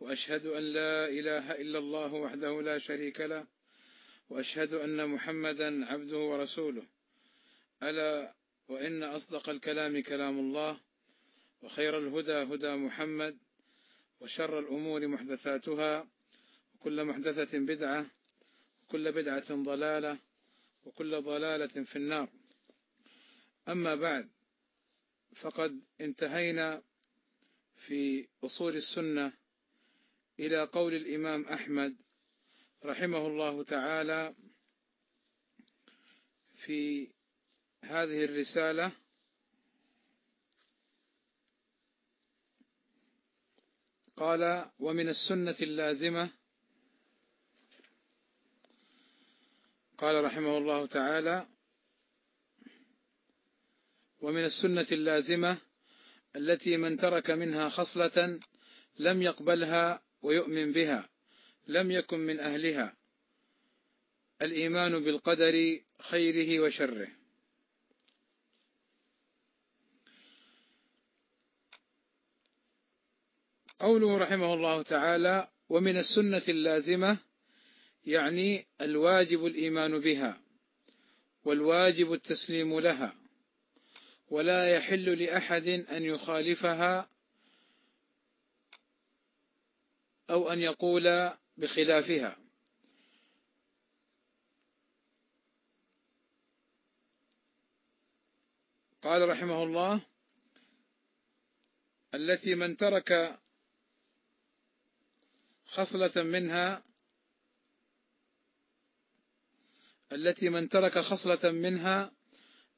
وأشهد أن لا إله إلا الله وحده لا شريك له وأشهد أن محمدا عبده ورسوله. ألا وإن أصدق الكلام كلام الله وخير الهدى هدى محمد وشر الأمور محدثاتها وكل محدثة بدعة وكل بدعة ضلالة وكل ضلالة في النار. أما بعد فقد انتهينا في أصول السنة إلى قول الإمام أحمد رحمه الله تعالى في هذه الرسالة قال ومن السنة اللازمة قال رحمه الله تعالى ومن السنة اللازمة التي من ترك منها خصلة لم يقبلها ويؤمن بها. لم يكن من أهلها. الإيمان بالقدر خيره وشره. قوله رحمه الله تعالى ومن السنة اللازمة يعني الواجب الإيمان بها والواجب التسليم لها ولا يحل لأحد أن يخالفها أو أن يقول بخلافها. قال رحمه الله التي من ترك خصلة منها التي من ترك خصلة منها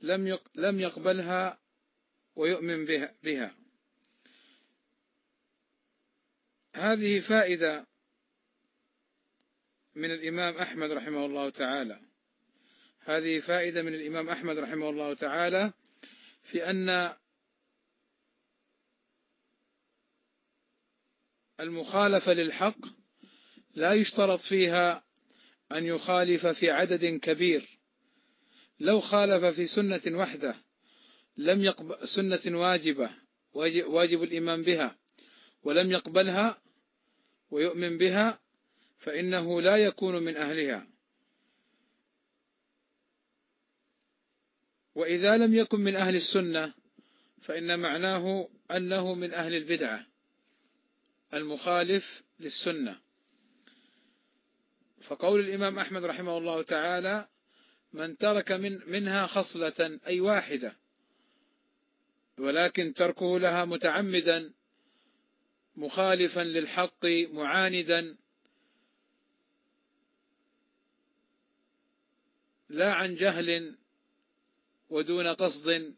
لم لم يقبلها ويؤمن بها, بها. هذه فائدة من الإمام أحمد رحمه الله تعالى. هذه فائدة من الإمام أحمد رحمه الله تعالى في أن المخالفة للحق لا يشترط فيها أن يخالف في عدد كبير. لو خالف في سنة وحدة لم يقبل سنة واجبة واجب الإمام بها ولم يقبلها ويؤمن بها فإنه لا يكون من أهلها. وإذا لم يكن من أهل السنة فإن معناه أنه من أهل البدعة المخالف للسنة. فقول الإمام أحمد رحمه الله تعالى من ترك من منها خصلة أي واحدة ولكن تركه لها متعمدا مخالفا للحق معاندا. لا عن جهل ودون قصد.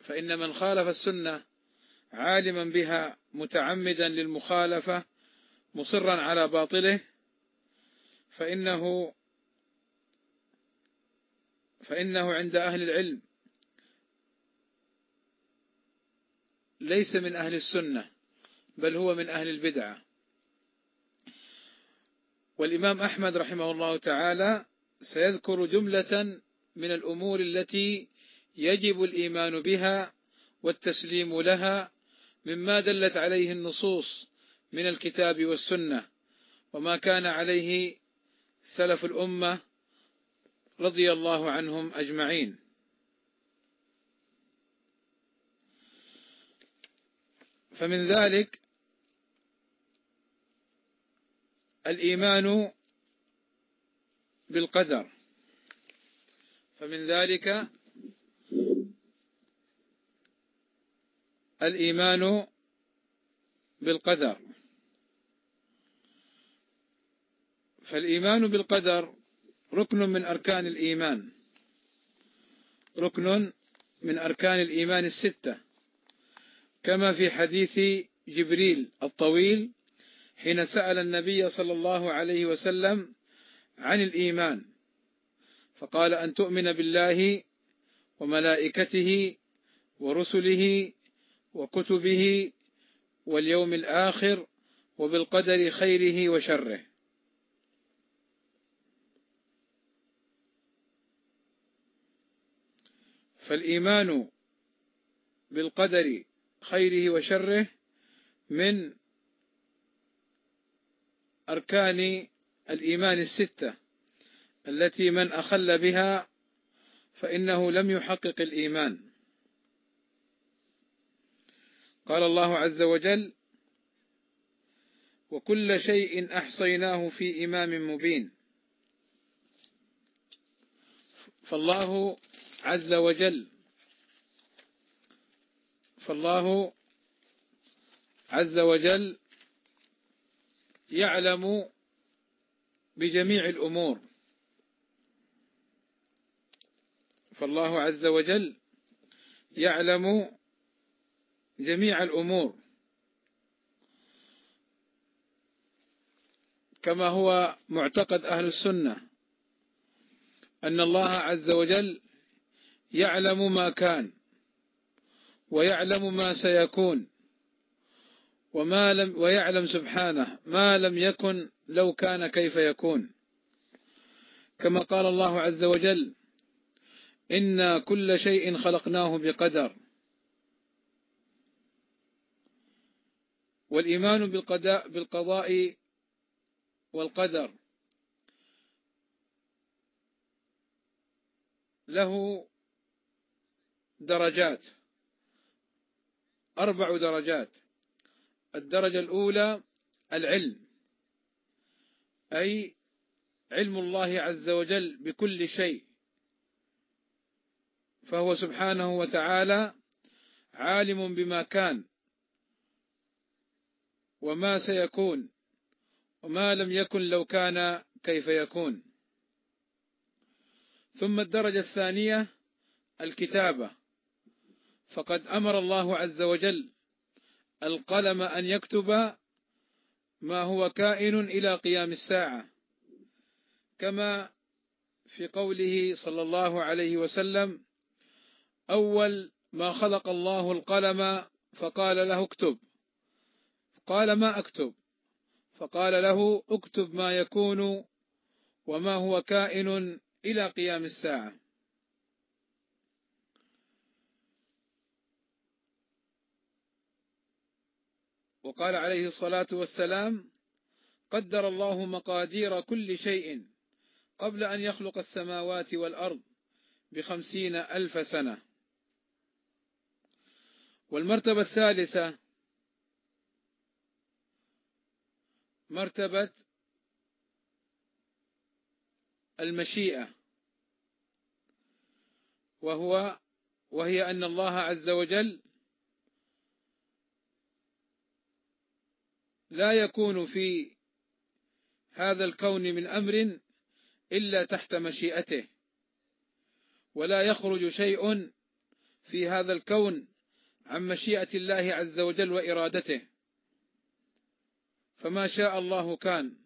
فإن من خالف السنة عالما بها متعمدا للمخالفة مصرا على باطله. فإنه فإنه عند أهل العلم. ليس من أهل السنة بل هو من أهل البدعة. والإمام أحمد رحمه الله تعالى سيذكر جملة من الأمور التي يجب الإيمان بها والتسليم لها مما دلت عليه النصوص من الكتاب والسنة. وما كان عليه سلف الأمة رضي الله عنهم أجمعين. فمن ذلك الإيمان بالقدر. فمن ذلك الإيمان بالقدر. فالإيمان بالقدر ركن من أركان الإيمان. ركن من أركان الإيمان الستة. كما في حديث جبريل الطويل حين سأل النبي صلى الله عليه وسلم عن الإيمان. فقال أن تؤمن بالله وملائكته ورسله وكتبه واليوم الآخر وبالقدر خيره وشره. فالإيمان بالقدر خيره وشره من أركان الإيمان الستة التي من أخل بها فإنه لم يحقق الإيمان. قال الله عز وجل وكل شيء أحصيناه في إمام مبين. فالله عز وجل فالله عز وجل يعلم بجميع الأمور. فالله عز وجل يعلم جميع الأمور. كما هو معتقد أهل السنة أن الله عز وجل يعلم ما كان ويعلم ما سيكون وما لم ويعلم سبحانه ما لم يكن لو كان كيف يكون. كما قال الله عز وجل إنا كل شيء خلقناه بقدر. والإيمان بالقضاء, بالقضاء والقدر. له درجات. أربع درجات. الدرجة الأولى العلم. أي علم الله عز وجل بكل شيء. فهو سبحانه وتعالى عالم بما كان وما سيكون وما لم يكن لو كان كيف يكون. ثم الدرجة الثانية الكتابة. فقد أمر الله عز وجل القلم أن يكتب ما هو كائن إلى قيام الساعة. كما في قوله صلى الله عليه وسلم أول ما خلق الله القلم فقال له اكتب. قال ما أكتب؟ فقال له اكتب ما يكون وما هو كائن إلى قيام الساعة. وقال عليه الصلاة والسلام قدر الله مقادير كل شيء قبل أن يخلق السماوات والأرض بخمسين ألف سنة. والمرتبة الثالثة مرتبة المشيئة وهو وهي أن الله عز وجل لا يكون في هذا الكون من أمر إلا تحت مشيئته ولا يخرج شيء في هذا الكون عن مشيئة الله عز وجل وإرادته. فما شاء الله كان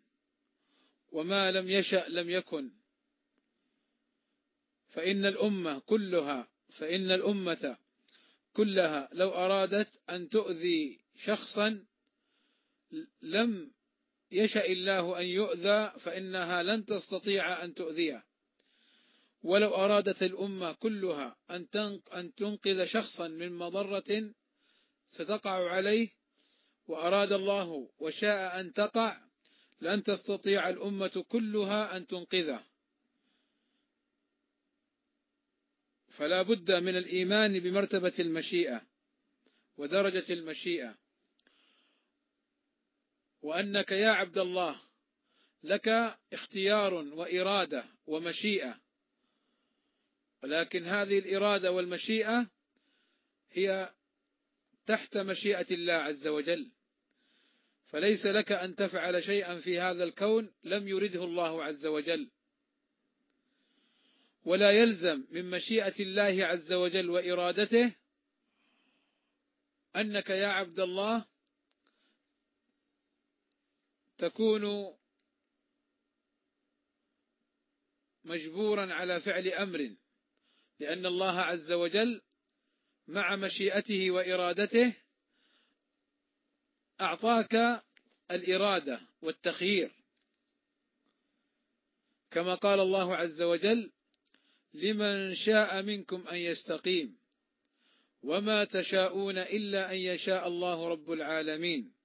وما لم يشأ لم يكن. فإن الأمة كلها فإن الأمة كلها لو أرادت أن تؤذي شخصا لم يشاء الله أن يؤذى فإنها لن تستطيع أن تؤذيه. ولو أرادت الأمة كلها أن تنقذ شخصا من مضرة ستقع عليه وأراد الله وشاء أن تقع لن تستطيع الأمة كلها أن تنقذه. فلا بد من الإيمان بمرتبة المشيئة ودرجة المشيئة. وأنك يا عبد الله لك اختيار وإرادة ومشيئة. ولكن هذه الإرادة والمشيئة هي تحت مشيئة الله عز وجل. فليس لك أن تفعل شيئا في هذا الكون لم يرده الله عز وجل. ولا يلزم من مشيئة الله عز وجل وإرادته أنك يا عبد الله تكون مجبورا على فعل أمر لأن الله عز وجل مع مشيئته وإرادته أعطاك الإرادة والتخيير. كما قال الله عز وجل لمن شاء منكم أن يستقيم وما تشاءون إلا أن يشاء الله رب العالمين.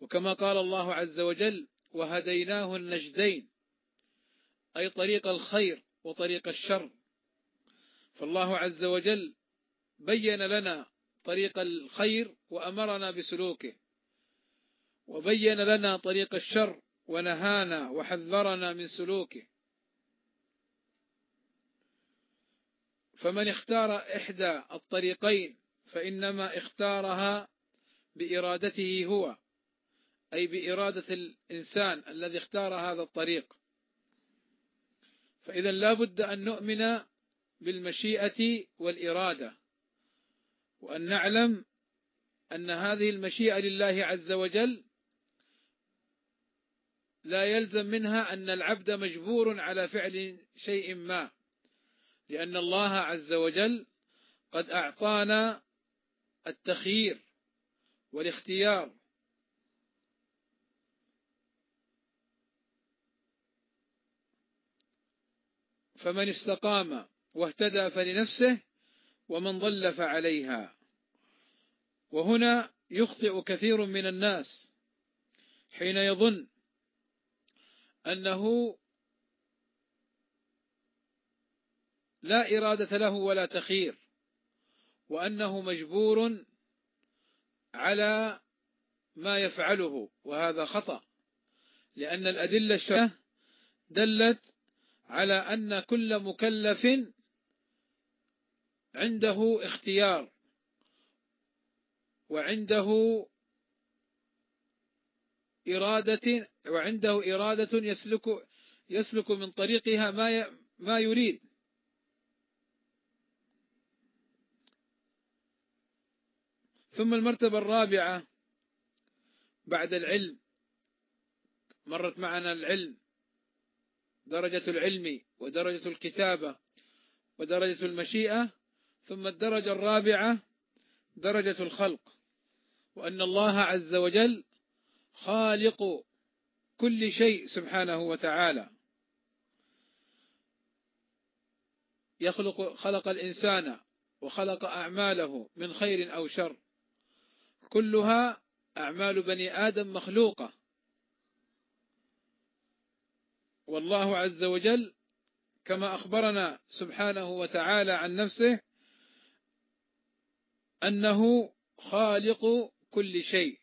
وكما قال الله عز وجل وهديناه النجدين أي طريق الخير وطريق الشر. فالله عز وجل بين لنا طريق الخير وأمرنا بسلوكه وبين لنا طريق الشر ونهانا وحذرنا من سلوكه. فمن اختار إحدى الطريقين فإنما اختارها بإرادته هو. أي بإرادة الإنسان الذي اختار هذا الطريق. فإذا لا بد أن نؤمن بالمشيئة والإرادة وأن نعلم أن هذه المشيئة لله عز وجل لا يلزم منها أن العبد مجبور على فعل شيء ما لأن الله عز وجل قد أعطانا التخيير والاختيار فمن استقام واهتدى فلنفسه ومن ضل فعليها. وهنا يخطئ كثير من الناس حين يظن أنه لا إرادة له ولا تخير وأنه مجبور على ما يفعله وهذا خطأ لأن الأدلة الشرعية دلت على أن كل مكلف عنده اختيار وعنده إرادة وعنده إرادة يسلك يسلك من طريقها ما ما يريد. ثم المرتبة الرابعة بعد العلم. مرت معنا العلم. درجة العلم ودرجة الكتابة ودرجة المشيئة ثم الدرجة الرابعة درجة الخلق. وأن الله عز وجل خالق كل شيء سبحانه وتعالى. يخلق خلق الإنسان وخلق أعماله من خير أو شر. كلها أعمال بني آدم مخلوقة. والله عز وجل كما أخبرنا سبحانه وتعالى عن نفسه أنه خالق كل شيء.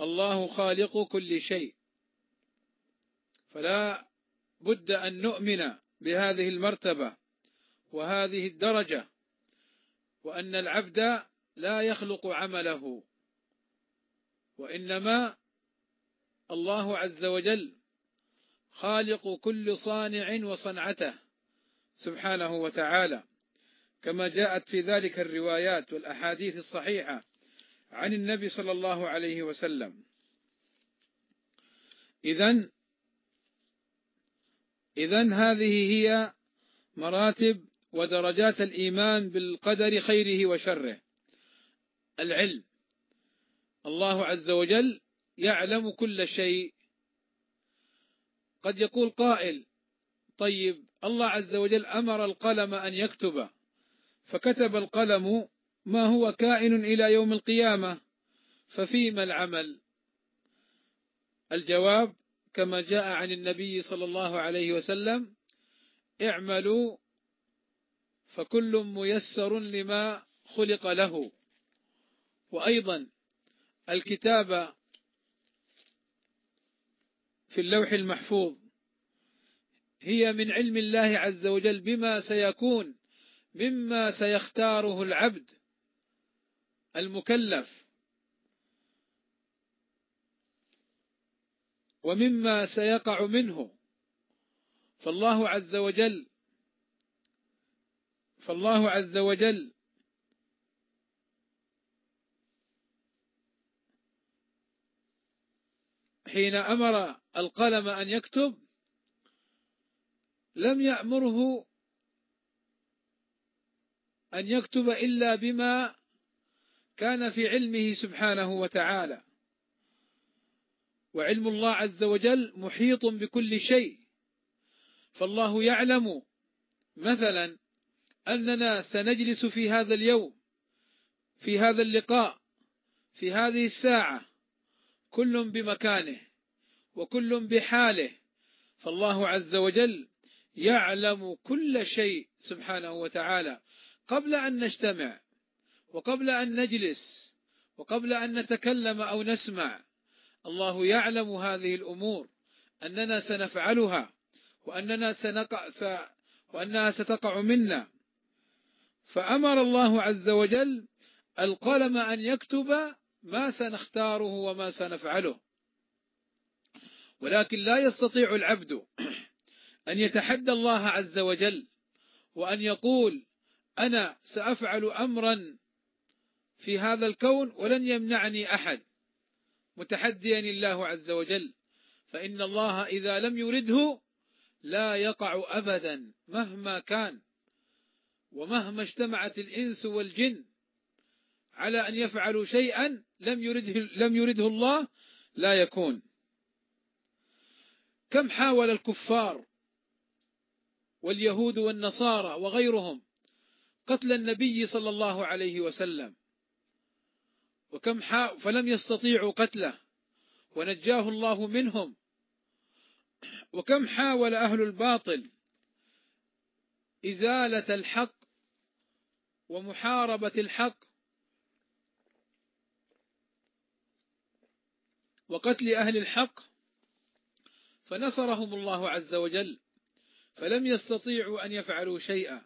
الله خالق كل شيء. فلا بد أن نؤمن بهذه المرتبة وهذه الدرجة وأن العبد لا يخلق عمله. وإنما الله عز وجل خالق كل صانع وصنعته سبحانه وتعالى كما جاءت في ذلك الروايات والأحاديث الصحيحة عن النبي صلى الله عليه وسلم. إذن إذن هذه هي مراتب ودرجات الإيمان بالقدر خيره وشره. العلم. الله عز وجل يعلم كل شيء قد يقول قائل طيب الله عز وجل أمر القلم أن يكتب فكتب القلم ما هو كائن إلى يوم القيامة ففيما العمل؟ الجواب كما جاء عن النبي صلى الله عليه وسلم اعملوا فكل ميسر لما خلق له. وأيضا الكتابة في اللوح المحفوظ. هي من علم الله عز وجل بما سيكون مما سيختاره العبد المكلف. ومما سيقع منه. فالله عز وجل فالله عز وجل حين أمر القلم أن يكتب لم يأمره أن يكتب إلا بما كان في علمه سبحانه وتعالى. وعلم الله عز وجل محيط بكل شيء. فالله يعلم مثلا أننا سنجلس في هذا اليوم في هذا اللقاء في هذه الساعة كل بمكانه. وكل بحاله فالله عز وجل يعلم كل شيء سبحانه وتعالى. قبل أن نجتمع وقبل أن نجلس وقبل أن نتكلم أو نسمع الله يعلم هذه الأمور أننا سنفعلها وأننا سنقع س... وأنها ستقع منا. فأمر الله عز وجل القلم أن يكتب ما سنختاره وما سنفعله. ولكن لا يستطيع العبد أن يتحدى الله عز وجل وأن يقول أنا سأفعل أمرا في هذا الكون ولن يمنعني أحد. متحديا الله عز وجل. فإن الله إذا لم يرده لا يقع أبدا مهما كان ومهما اجتمعت الإنس والجن على أن يفعلوا شيئا لم يرده, لم يرده الله لا يكون. كم حاول الكفار واليهود والنصارى وغيرهم قتل النبي صلى الله عليه وسلم وكم فلم يستطيعوا قتله ونجاه الله منهم وكم حاول أهل الباطل إزالة الحق ومحاربة الحق وقتل أهل الحق فنصرهم الله عز وجل فلم يستطيعوا أن يفعلوا شيئا.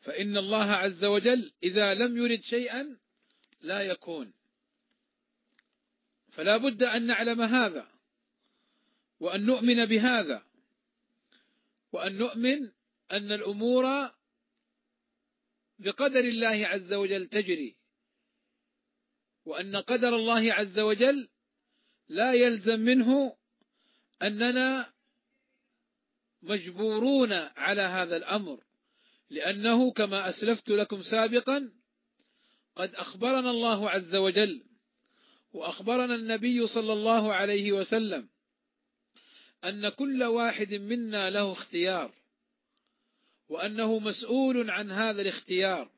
فإن الله عز وجل إذا لم يرد شيئا لا يكون. فلا بد أن نعلم هذا وأن نؤمن بهذا وأن نؤمن أن الأمور بقدر الله عز وجل تجري وأن قدر الله عز وجل لا يلزم منه أننا مجبورون على هذا الأمر لأنه كما أسلفت لكم سابقا قد أخبرنا الله عز وجل وأخبرنا النبي صلى الله عليه وسلم أن كل واحد منا له اختيار وأنه مسؤول عن هذا الاختيار.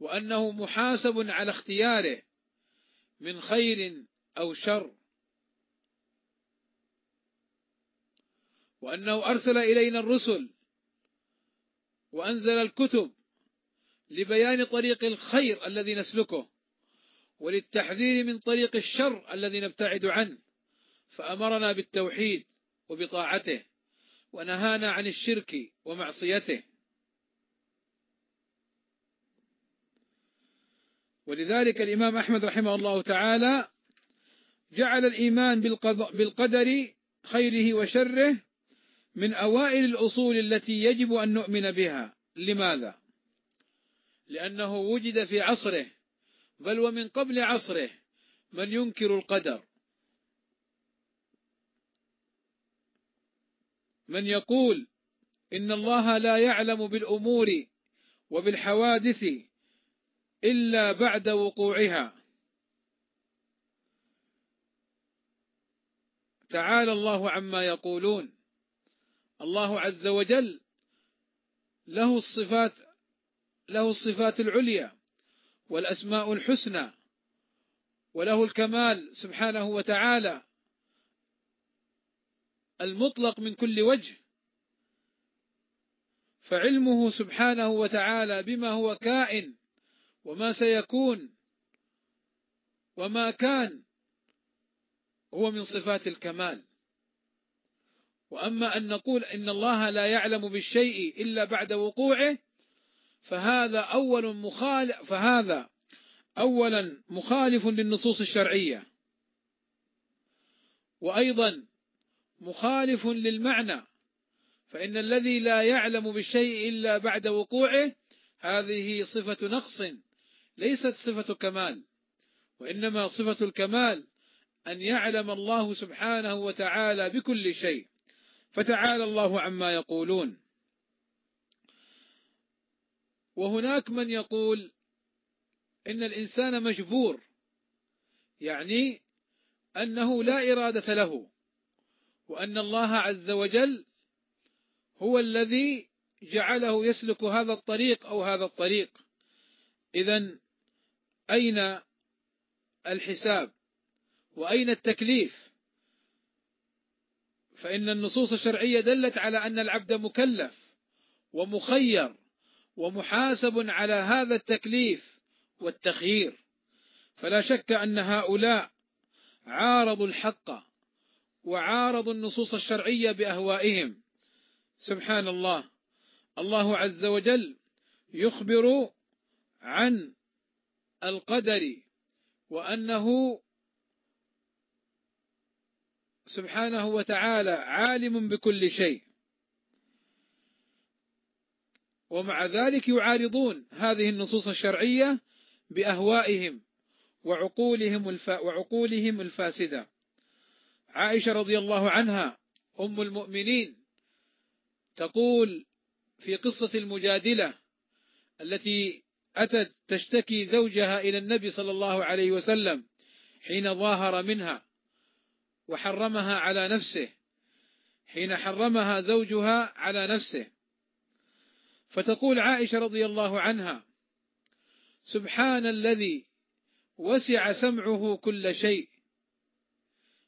وأنه محاسب على اختياره من خير أو شر. وأنه أرسل إلينا الرسل وأنزل الكتب لبيان طريق الخير الذي نسلكه وللتحذير من طريق الشر الذي نبتعد عنه. فأمرنا بالتوحيد وبطاعته ونهانا عن الشرك ومعصيته. ولذلك الإمام أحمد رحمه الله تعالى جعل الإيمان بالقدر خيره وشره من أوائل الأصول التي يجب أن نؤمن بها لماذا؟ لأنه وجد في عصره بل ومن قبل عصره من ينكر القدر من يقول إن الله لا يعلم بالأمور وبالحوادث إلا بعد وقوعها. تعالى الله عما يقولون. الله عز وجل له الصفات له الصفات العليا والأسماء الحسنى وله الكمال سبحانه وتعالى المطلق من كل وجه. فعلمه سبحانه وتعالى بما هو كائن وما سيكون وما كان هو من صفات الكمال. وأما أن نقول إن الله لا يعلم بالشيء إلا بعد وقوعه فهذا أول مخالف فهذا أولا مخالف للنصوص الشرعية. وأيضا مخالف للمعنى فإن الذي لا يعلم بالشيء إلا بعد وقوعه هذه صفة نقص. ليست صفة كمال وإنما صفة الكمال أن يعلم الله سبحانه وتعالى بكل شيء فتعالى الله عما يقولون. وهناك من يقول إن الإنسان مجبور يعني أنه لا إرادة له وأن الله عز وجل هو الذي جعله يسلك هذا الطريق أو هذا الطريق. إذن أين الحساب؟ وأين التكليف؟ فإن النصوص الشرعية دلت على أن العبد مكلف ومخير ومحاسب على هذا التكليف والتخيير. فلا شك أن هؤلاء عارضوا الحق وعارضوا النصوص الشرعية بأهوائهم. سبحان الله. الله عز وجل يخبر عن القدر وأنه سبحانه وتعالى عالم بكل شيء. ومع ذلك يعارضون هذه النصوص الشرعية بأهوائهم وعقولهم, الف... وعقولهم الفاسدة. عائشة رضي الله عنها أم المؤمنين تقول في قصة المجادلة التي أتت تشتكي زوجها إلى النبي صلى الله عليه وسلم حين ظاهر منها وحرمها على نفسه حين حرمها زوجها على نفسه. فتقول عائشة رضي الله عنها سبحان الذي وسع سمعه كل شيء.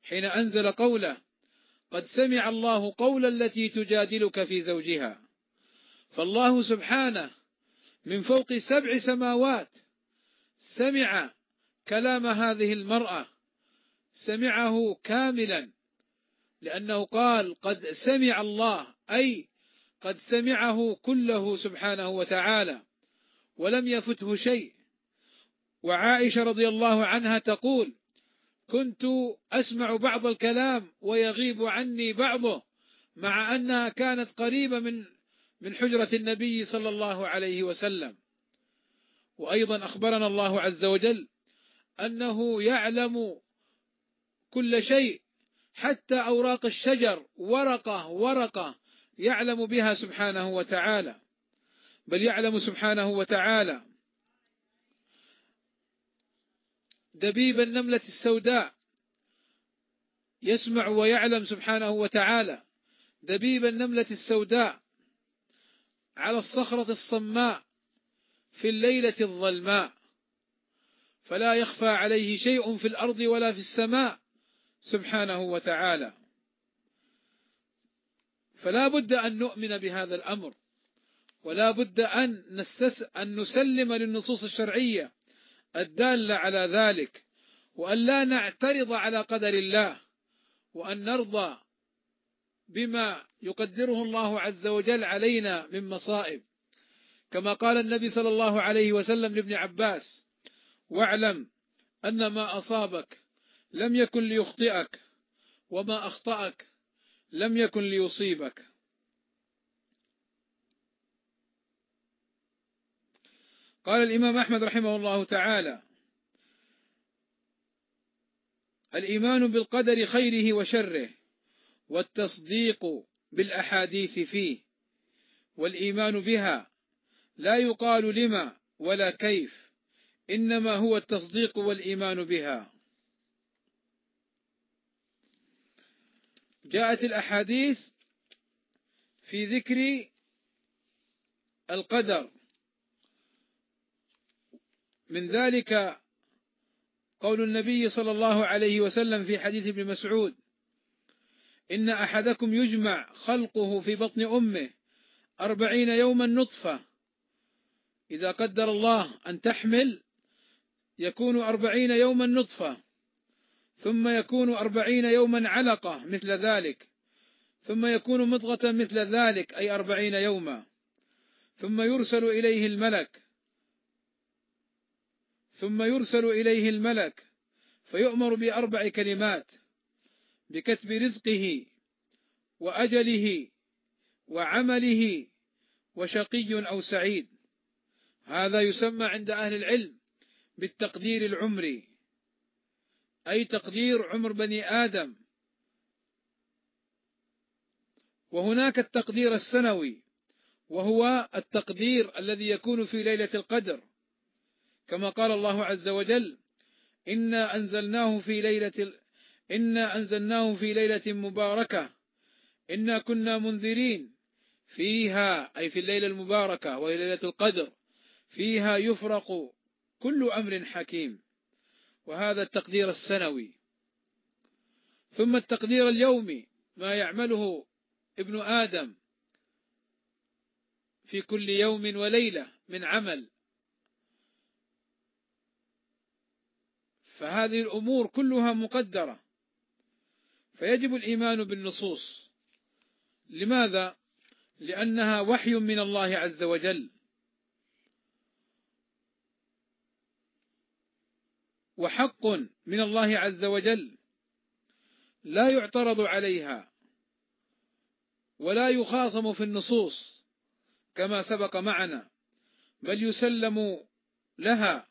حين أنزل قوله قد سمع الله قول التي تجادلك في زوجها. فالله سبحانه من فوق سبع سماوات. سمع كلام هذه المرأة. سمعه كاملا. لأنه قال قد سمع الله أي قد سمعه كله سبحانه وتعالى ولم يفته شيء. وعائشة رضي الله عنها تقول كنت أسمع بعض الكلام ويغيب عني بعضه مع أنها كانت قريبة من من حجرة النبي صلى الله عليه وسلم. وأيضا أخبرنا الله عز وجل أنه يعلم كل شيء حتى أوراق الشجر ورقة ورقة يعلم بها سبحانه وتعالى. بل يعلم سبحانه وتعالى دبيب النملة السوداء يسمع ويعلم سبحانه وتعالى دبيب النملة السوداء على الصخرة الصماء في الليلة الظلماء. فلا يخفى عليه شيء في الأرض ولا في السماء سبحانه وتعالى. فلا بد أن نؤمن بهذا الأمر ولا بد أن, نستس أن نسلم للنصوص الشرعية الدالة على ذلك وأن لا نعترض على قدر الله وأن نرضى بما يقدره الله عز وجل علينا من مصائب. كما قال النبي صلى الله عليه وسلم لابن عباس واعلم أن ما أصابك لم يكن ليخطئك وما أخطأك لم يكن ليصيبك. قال الإمام أحمد رحمه الله تعالى الإيمان بالقدر خيره وشره. والتصديق بالأحاديث فيه والإيمان بها لا يقال لما ولا كيف إنما هو التصديق والإيمان بها. جاءت الأحاديث في ذكر القدر. من ذلك قول النبي صلى الله عليه وسلم في حديث ابن مسعود إن أحدكم يجمع خلقه في بطن أمه 40 يوما نطفة. إذا قدر الله أن تحمل يكون 40 يوما نطفة ثم يكون 40 يوما علقة مثل ذلك ثم يكون مضغة مثل ذلك أي 40 يوما ثم يرسل إليه الملك ثم يرسل إليه الملك فيؤمر بأربع كلمات. بكتب رزقه وأجله وعمله وشقي أو سعيد. هذا يسمى عند أهل العلم بالتقدير العمري أي تقدير عمر بني آدم. وهناك التقدير السنوي وهو التقدير الذي يكون في ليلة القدر. كما قال الله عز وجل إنا أنزلناه في ليلة إنا أنزلناه في ليلة مباركة. إنا كنا منذرين. فيها أي في الليلة المباركة وهي ليلة القدر. فيها يفرق كل أمر حكيم. وهذا التقدير السنوي. ثم التقدير اليومي ما يعمله ابن آدم في كل يوم وليلة من عمل. فهذه الأمور كلها مقدرة. فيجب الإيمان بالنصوص. لماذا؟ لأنها وحي من الله عز وجل. وحق من الله عز وجل. لا يعترض عليها. ولا يخاصم في النصوص. كما سبق معنا. بل يسلم لها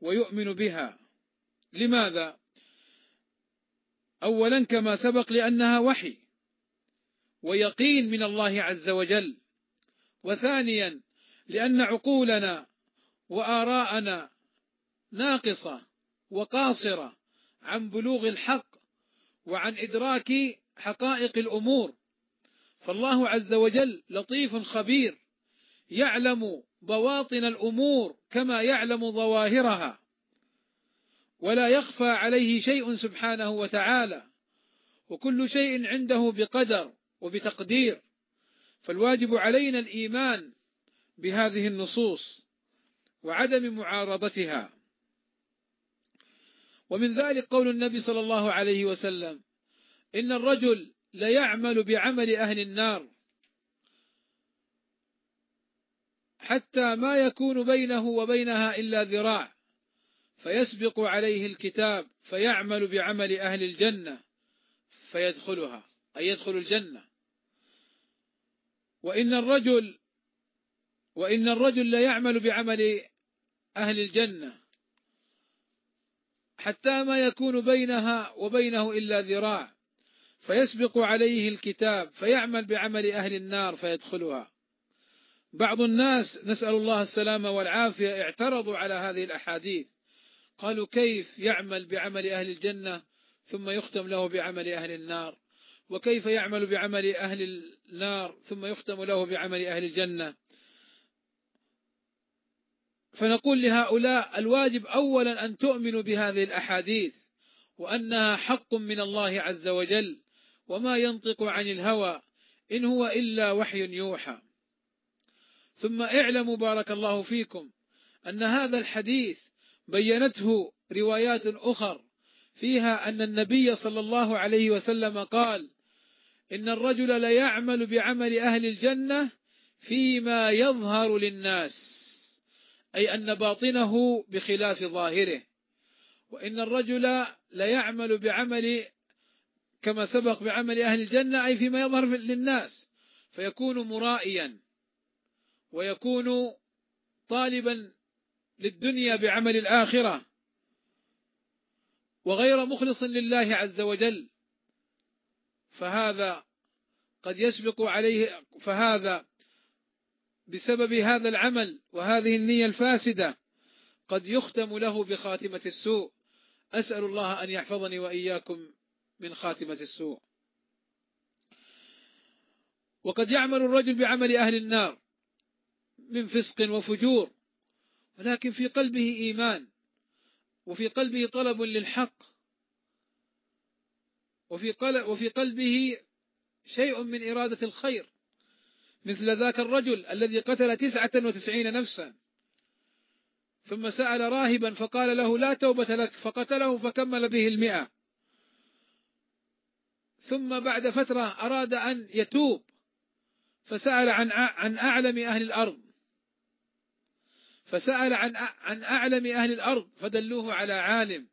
ويؤمن بها. لماذا؟ أولا كما سبق لأنها وحي ويقين من الله عز وجل وثانيا لأن عقولنا وآراءنا ناقصة وقاصرة عن بلوغ الحق وعن إدراك حقائق الأمور فالله عز وجل لطيف خبير يعلم بواطن الأمور كما يعلم ظواهرها ولا يخفى عليه شيء سبحانه وتعالى. وكل شيء عنده بقدر وبتقدير. فالواجب علينا الإيمان بهذه النصوص وعدم معارضتها. ومن ذلك قول النبي صلى الله عليه وسلم إن الرجل ليعمل بعمل أهل النار حتى ما يكون بينه وبينها إلا ذراع. فيسبق عليه الكتاب فيعمل بعمل أهل الجنة فيدخلها أي يدخل الجنة. وإن الرجل وإن الرجل لا يعمل بعمل أهل الجنة حتى ما يكون بينها وبينه إلا ذراع. فيسبق عليه الكتاب فيعمل بعمل أهل النار فيدخلها. بعض الناس نسأل الله السلامة والعافية اعترضوا على هذه الأحاديث. قالوا كيف يعمل بعمل أهل الجنة ثم يختم له بعمل أهل النار؟ وكيف يعمل بعمل أهل النار ثم يختم له بعمل أهل الجنة؟ فنقول لهؤلاء الواجب أولا أن تؤمنوا بهذه الأحاديث وأنها حق من الله عز وجل وما ينطق عن الهوى إن هو إلا وحي يوحى. ثم اعلموا بارك الله فيكم أن هذا الحديث بينته روايات أخر. فيها أن النبي صلى الله عليه وسلم قال إن الرجل ليعمل بعمل أهل الجنة فيما يظهر للناس أي أن باطنه بخلاف ظاهره. وإن الرجل ليعمل بعمل كما سبق بعمل أهل الجنة أي فيما يظهر للناس فيكون مرائيا ويكون طالبا للدنيا بعمل الآخرة. وغير مخلص لله عز وجل. فهذا قد يسبق عليه فهذا بسبب هذا العمل وهذه النية الفاسدة قد يختم له بخاتمة السوء. أسأل الله أن يحفظني وإياكم من خاتمة السوء. وقد يعمل الرجل بعمل أهل النار من فسق وفجور. ولكن في قلبه إيمان وفي قلبه طلب للحق وفي, وفي قلبه شيء من إرادة الخير مثل ذاك الرجل الذي قتل تسعة وتسعين نفسا ثم سأل راهبا فقال له لا توبة لك فقتله فكمل به المئة. ثم بعد فترة أراد أن يتوب فسأل عن عن أعلم أهل الأرض. فسأل عن عن أعلم أهل الأرض فدلوه على عالم.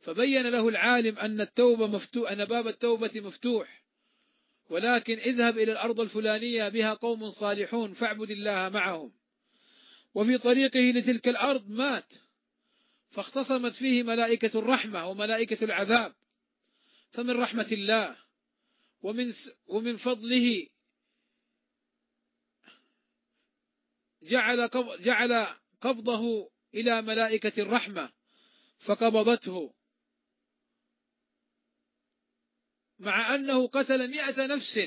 فبين له العالم أن التوبة مفتوح أن باب التوبة مفتوح. ولكن اذهب إلى الأرض الفلانية بها قوم صالحون فاعبد الله معهم. وفي طريقه لتلك الأرض مات. فاختصمت فيه ملائكة الرحمة وملائكة العذاب. فمن رحمة الله ومن ومن فضله جعل جعل قبضه إلى ملائكة الرحمة فقبضته. مع أنه قتل مئة نفس.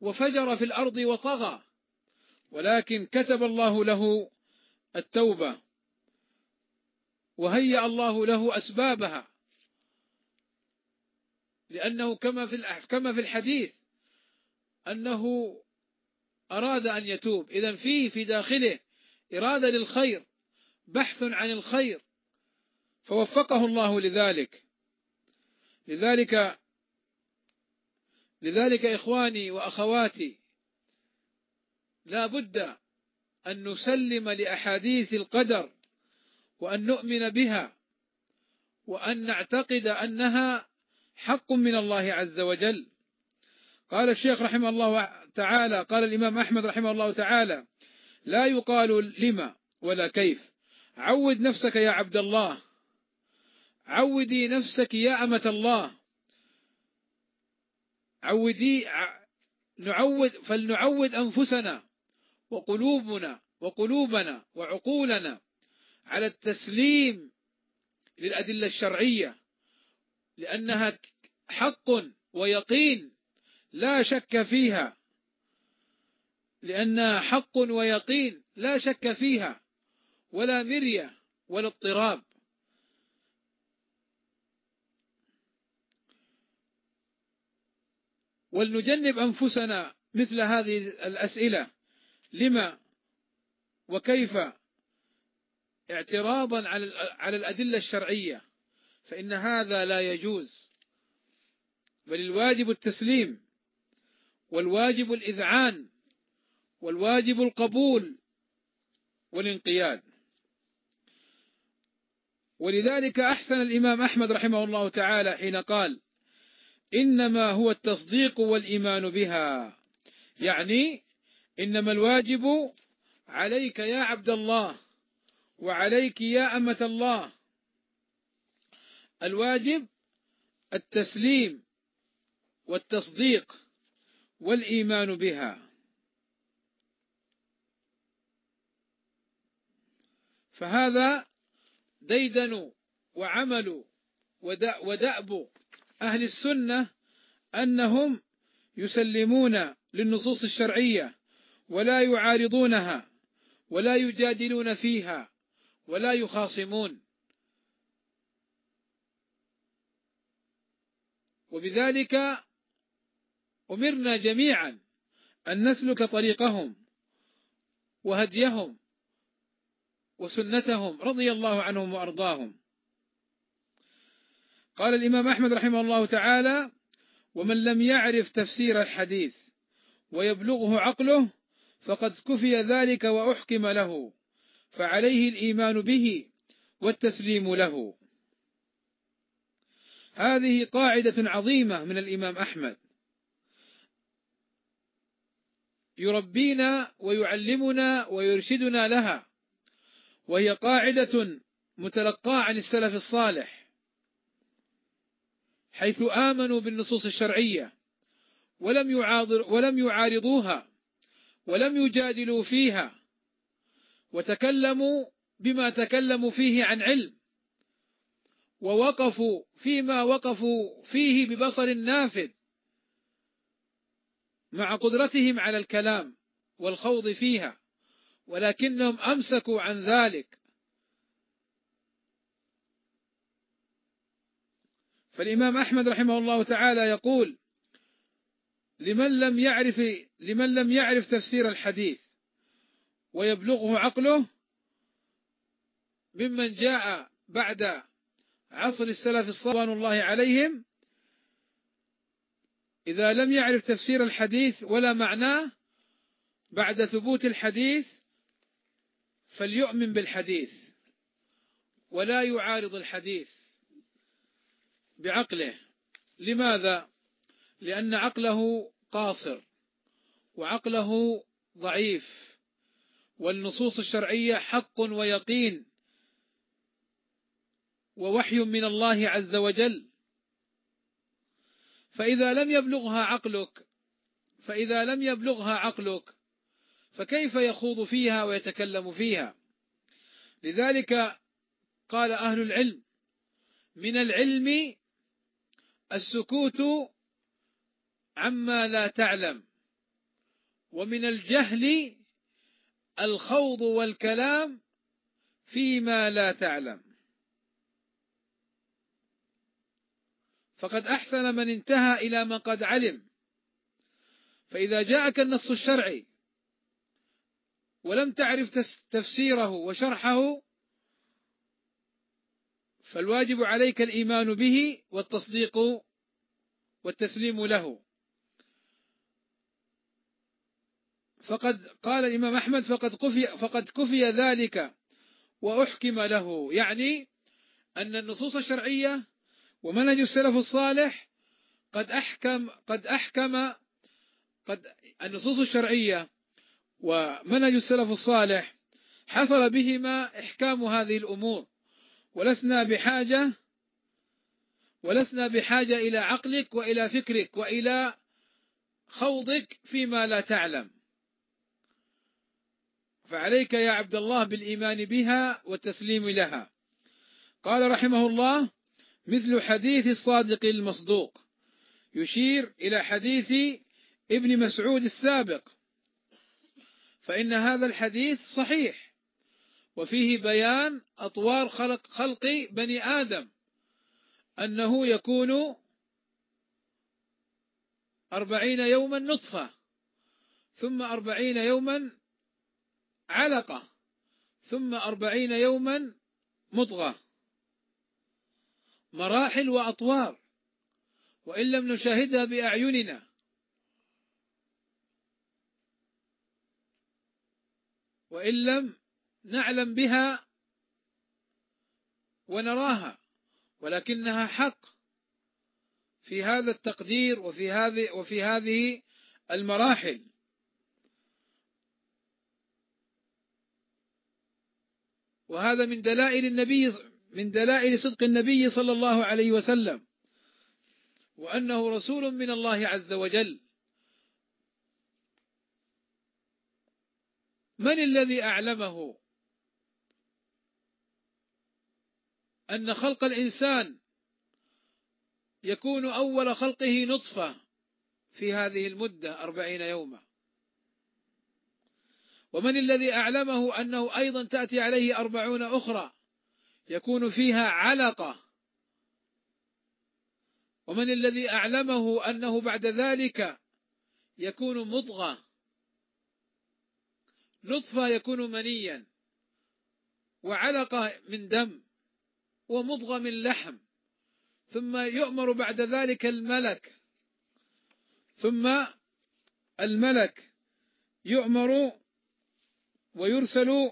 وفجر في الأرض وطغى. ولكن كتب الله له التوبة. وهيأ الله له أسبابها. لأنه كما في كما في الحديث أنه أراد أن يتوب. إذا فيه في داخله. إرادة للخير. بحث عن الخير. فوفقه الله لذلك. لذلك لذلك إخواني وأخواتي لا بد أن نسلم لأحاديث القدر وأن نؤمن بها وأن نعتقد أنها حق من الله عز وجل. قال الشيخ رحمه الله تعالى قال الإمام أحمد رحمه الله تعالى لا يقال لما ولا كيف. عود نفسك يا عبد الله. عودي نفسك يا أمة الله. عودي نعود فلنعود أنفسنا وقلوبنا وقلوبنا وعقولنا على التسليم للأدلة الشرعية لأنها حق ويقين لا شك فيها. لأنها حق ويقين لا شك فيها. ولا مرية ولا اضطراب. ولنجنب أنفسنا مثل هذه الأسئلة. لما وكيف اعتراضا على الأدلة الشرعية؟ فإن هذا لا يجوز. بل الواجب التسليم. والواجب الإذعان والواجب القبول والانقياد. ولذلك أحسن الإمام أحمد رحمه الله تعالى حين قال إنما هو التصديق والإيمان بها. يعني إنما الواجب عليك يا عبد الله وعليك يا أمة الله. الواجب التسليم والتصديق. والإيمان بها. فهذا ديدن وعمل ودأب أهل السنة أنهم يسلمون للنصوص الشرعية ولا يعارضونها ولا يجادلون فيها ولا يخاصمون. وبذلك أمرنا جميعا أن نسلك طريقهم وهديهم وسنتهم رضي الله عنهم وأرضاهم. قال الإمام أحمد رحمه الله تعالى ومن لم يعرف تفسير الحديث ويبلغه عقله فقد كفي ذلك وأحكم له فعليه الإيمان به والتسليم له. هذه قاعدة عظيمة من الإمام أحمد. يربينا ويعلمنا ويرشدنا لها. وهي قاعدة متلقاة عن السلف الصالح حيث آمنوا بالنصوص الشرعية ولم, يعارض ولم يعارضوها ولم يجادلوا فيها وتكلموا بما تكلموا فيه عن علم ووقفوا فيما وقفوا فيه ببصر نافذ. مع قدرتهم على الكلام والخوض فيها ولكنهم أمسكوا عن ذلك. فالإمام أحمد رحمه الله تعالى يقول لمن لم يعرف لمن لم يعرف تفسير الحديث ويبلغه عقله ممن جاء بعد عصر السلف صلوان الله عليهم إذا لم يعرف تفسير الحديث ولا معناه بعد ثبوت الحديث فليؤمن بالحديث ولا يعارض الحديث بعقله لماذا؟ لأن عقله قاصر وعقله ضعيف والنصوص الشرعية حق ويقين ووحي من الله عز وجل فإذا لم يبلغها عقلك فإذا لم يبلغها عقلك فكيف يخوض فيها ويتكلم فيها؟ لذلك قال أهل العلم من العلم السكوت عما لا تعلم ومن الجهل الخوض والكلام فيما لا تعلم. فقد أحسن من انتهى إلى ما قد علم. فإذا جاءك النص الشرعي ولم تعرف تفسيره وشرحه فالواجب عليك الإيمان به والتصديق والتسليم له. فقد قال الإمام أحمد فقد كفي, فقد كفي ذلك وأحكم له. يعني أن النصوص الشرعية ومنهج السلف الصالح قد أحكم قد أحكم قد النصوص الشرعية ومنهج السلف الصالح حصل بهما إحكام هذه الأمور. ولسنا بحاجة ولسنا بحاجة إلى عقلك وإلى فكرك وإلى خوضك فيما لا تعلم. فعليك يا عبد الله بالإيمان بها والتسليم لها. قال رحمه الله مثل حديث الصادق المصدوق. يشير إلى حديث ابن مسعود السابق. فإن هذا الحديث صحيح. وفيه بيان أطوار خلق, خلق بني آدم. أنه يكون أربعين يوما نطفة. ثم أربعين يوما علقة. ثم أربعين يوما مطغة مراحل وأطوار وإن لم نشاهدها بأعيننا وإن لم نعلم بها ونراها ولكنها حق. في هذا التقدير وفي هذه وفي هذه المراحل. وهذا من دلائل النبي من دلائل صدق النبي صلى الله عليه وسلم وأنه رسول من الله عز وجل. من الذي أعلمه؟ أن خلق الإنسان يكون أول خلقه نطفة في هذه المدة أربعين يوما. ومن الذي أعلمه أنه أيضا تأتي عليه أربعون أخرى. يكون فيها علقة. ومن الذي أعلمه أنه بعد ذلك يكون مضغة. نطفة يكون منيا. وعلقة من دم. ومضغة من لحم. ثم يؤمر بعد ذلك الملك. ثم الملك يؤمر ويرسل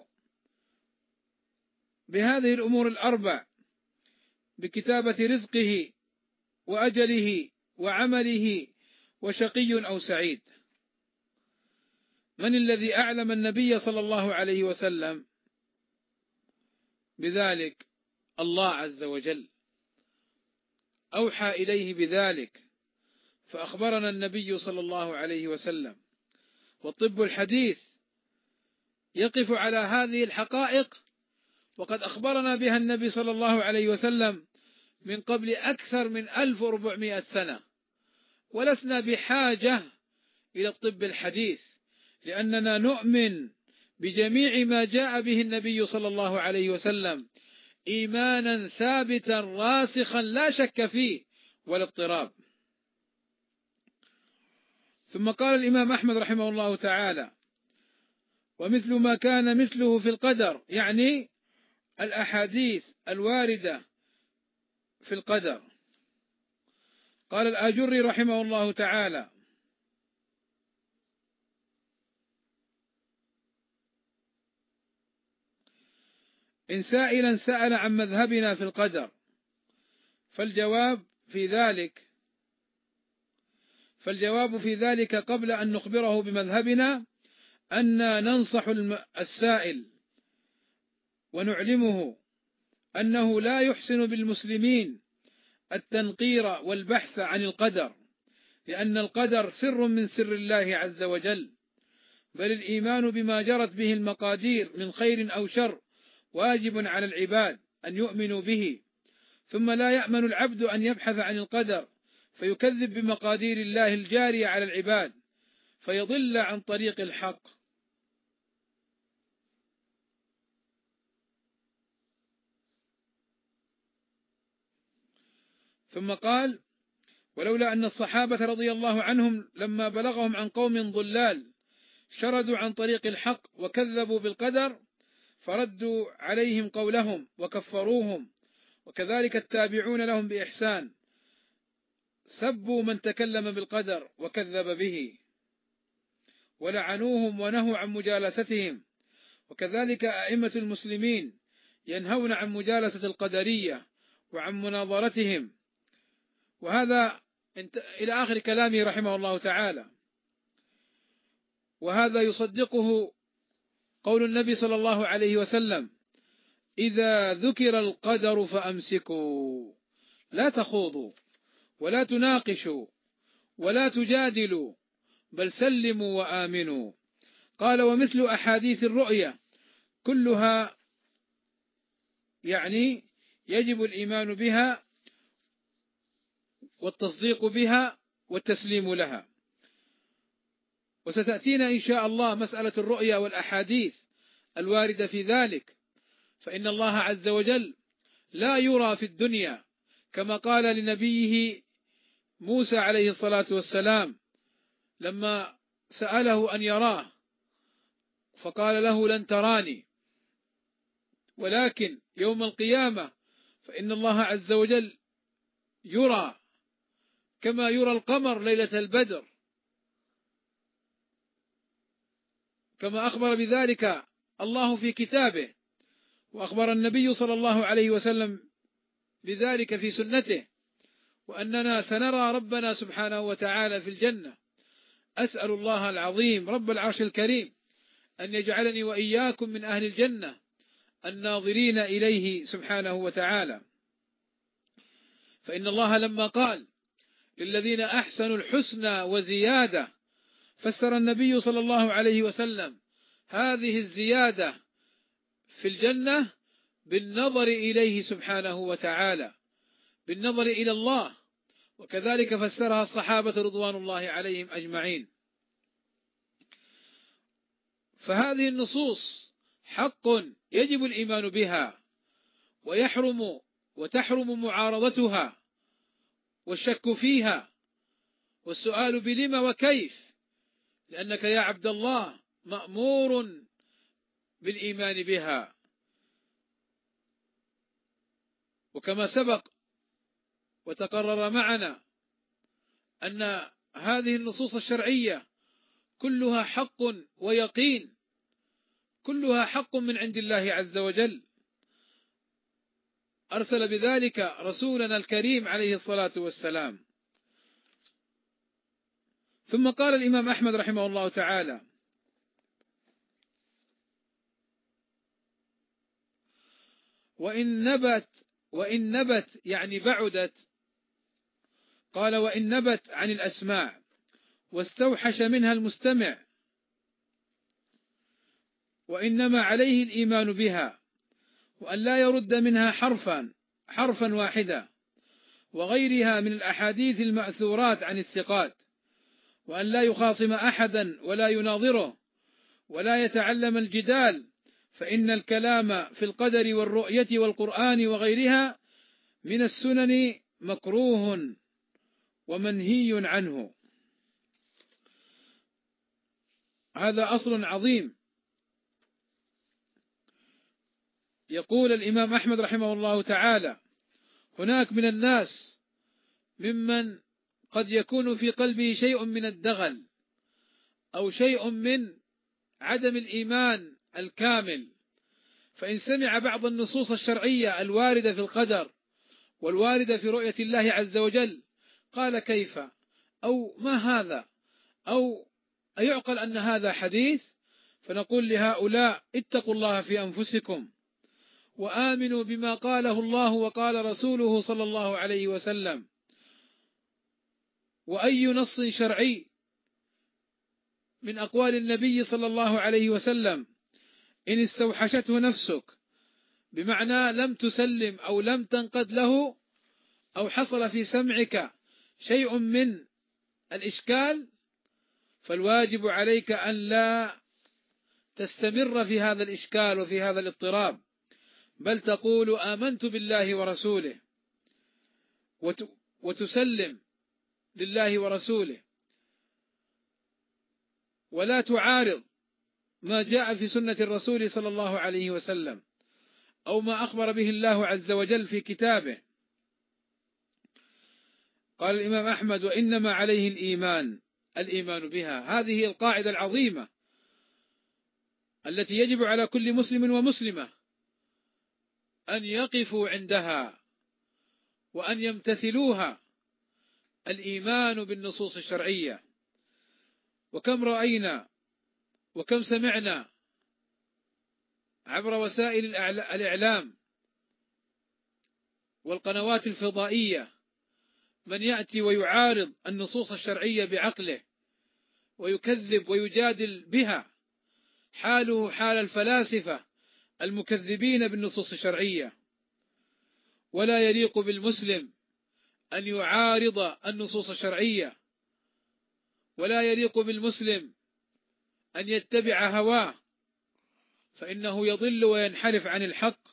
بهذه الأمور الأربع بكتابة رزقه وأجله وعمله وشقي أو سعيد. من الذي أعلم النبي صلى الله عليه وسلم؟ بذلك الله عز وجل. أوحى إليه بذلك فأخبرنا النبي صلى الله عليه وسلم. والطب الحديث يقف على هذه الحقائق وقد أخبرنا بها النبي صلى الله عليه وسلم من قبل أكثر من 1400 سنة. ولسنا بحاجة إلى الطب الحديث لأننا نؤمن بجميع ما جاء به النبي صلى الله عليه وسلم إيمانا ثابتا راسخا لا شك فيه ولا اضطراب ثم قال الإمام أحمد رحمه الله تعالى ومثل ما كان مثله في القدر يعني الأحاديث الواردة في القدر. قال الآجري رحمه الله تعالى إن سائلا سأل عن مذهبنا في القدر فالجواب في ذلك فالجواب في ذلك قبل أن نخبره بمذهبنا أن ننصح السائل. ونعلمه أنه لا يحسن بالمسلمين التنقير والبحث عن القدر لأن القدر سر من سر الله عز وجل بل الإيمان بما جرت به المقادير من خير أو شر واجب على العباد أن يؤمنوا به. ثم لا يأمن العبد أن يبحث عن القدر فيكذب بمقادير الله الجارية على العباد فيضل عن طريق الحق. ثم قال ولولا أن الصحابة رضي الله عنهم لما بلغهم عن قوم ضلال شردوا عن طريق الحق وكذبوا بالقدر فردوا عليهم قولهم وكفروهم وكذلك التابعون لهم بإحسان سبوا من تكلم بالقدر وكذب به ولعنوهم ونهوا عن مجالستهم وكذلك أئمة المسلمين ينهون عن مجالسة القدرية وعن مناظرتهم وهذا إلى آخر كلامه رحمه الله تعالى. وهذا يصدقه قول النبي صلى الله عليه وسلم إذا ذكر القدر فأمسكوا لا تخوضوا ولا تناقشوا ولا تجادلوا بل سلموا وآمنوا. قال ومثل أحاديث الرؤية كلها يعني يجب الإيمان بها والتصديق بها والتسليم لها. وستأتينا إن شاء الله مسألة الرؤيا والأحاديث الواردة في ذلك. فإن الله عز وجل لا يرى في الدنيا كما قال لنبيه موسى عليه الصلاة والسلام لما سأله أن يراه فقال له لن تراني. ولكن يوم القيامة فإن الله عز وجل يرى كما يرى القمر ليلة البدر. كما أخبر بذلك الله في كتابه وأخبر النبي صلى الله عليه وسلم بذلك في سنته وأننا سنرى ربنا سبحانه وتعالى في الجنة. أسأل الله العظيم رب العرش الكريم أن يجعلني وإياكم من أهل الجنة الناظرين إليه سبحانه وتعالى. فإن الله لما قال للذين أحسنوا الحسنى وزيادة. فسر النبي صلى الله عليه وسلم هذه الزيادة في الجنة بالنظر إليه سبحانه وتعالى بالنظر إلى الله. وكذلك فسرها الصحابة رضوان الله عليهم أجمعين. فهذه النصوص حق يجب الإيمان بها ويحرم وتحرم معارضتها. والشك فيها والسؤال بلما وكيف؟ لأنك يا عبد الله مأمور بالإيمان بها. وكما سبق وتقرر معنا أن هذه النصوص الشرعية كلها حق ويقين كلها حق من عند الله عز وجل. أرسل بذلك رسولنا الكريم عليه الصلاة والسلام. ثم قال الإمام أحمد رحمه الله تعالى وإن نبت وإن نبت يعني بعدت قال وإن نبت عن الأسماع واستوحش منها المستمع وإنما عليه الإيمان بها وأن لا يرد منها حرفا حرفا واحدا وغيرها من الأحاديث المأثورات عن الثقات. وأن لا يخاصم أحدا ولا يناظره ولا يتعلم الجدال فإن الكلام في القدر والرؤية والقرآن وغيرها من السنن مكروه ومنهي عنه. هذا أصل عظيم. يقول الإمام أحمد رحمه الله تعالى هناك من الناس ممن قد يكون في قلبه شيء من الدغل أو شيء من عدم الإيمان الكامل فإن سمع بعض النصوص الشرعية الواردة في القدر والواردة في رؤية الله عز وجل قال كيف؟ أو ما هذا؟ أو أيعقل أن هذا حديث؟ فنقول لهؤلاء اتقوا الله في أنفسكم. وآمنوا بما قاله الله وقال رسوله صلى الله عليه وسلم. وأي نص شرعي من أقوال النبي صلى الله عليه وسلم؟ إن استوحشته نفسك بمعنى لم تسلم أو لم تنقد له أو حصل في سمعك شيء من الإشكال فالواجب عليك أن لا تستمر في هذا الإشكال وفي هذا الاضطراب. بل تقول آمنت بالله ورسوله وتسلم لله ورسوله ولا تعارض ما جاء في سنة الرسول صلى الله عليه وسلم أو ما أخبر به الله عز وجل في كتابه. قال الإمام أحمد وإنما عليه الإيمان الإيمان بها. هذه القاعدة العظيمة التي يجب على كل مسلم ومسلمة. أن يقفوا عندها وأن يمتثلوها. الإيمان بالنصوص الشرعية. وكم رأينا وكم سمعنا عبر وسائل الإعلام والقنوات الفضائية من يأتي ويعارض النصوص الشرعية بعقله ويكذب ويجادل بها. حاله حال الفلاسفة المكذبين بالنصوص الشرعية. ولا يليق بالمسلم أن يعارض النصوص الشرعية. ولا يليق بالمسلم أن يتبع هواه. فإنه يضل وينحرف عن الحق.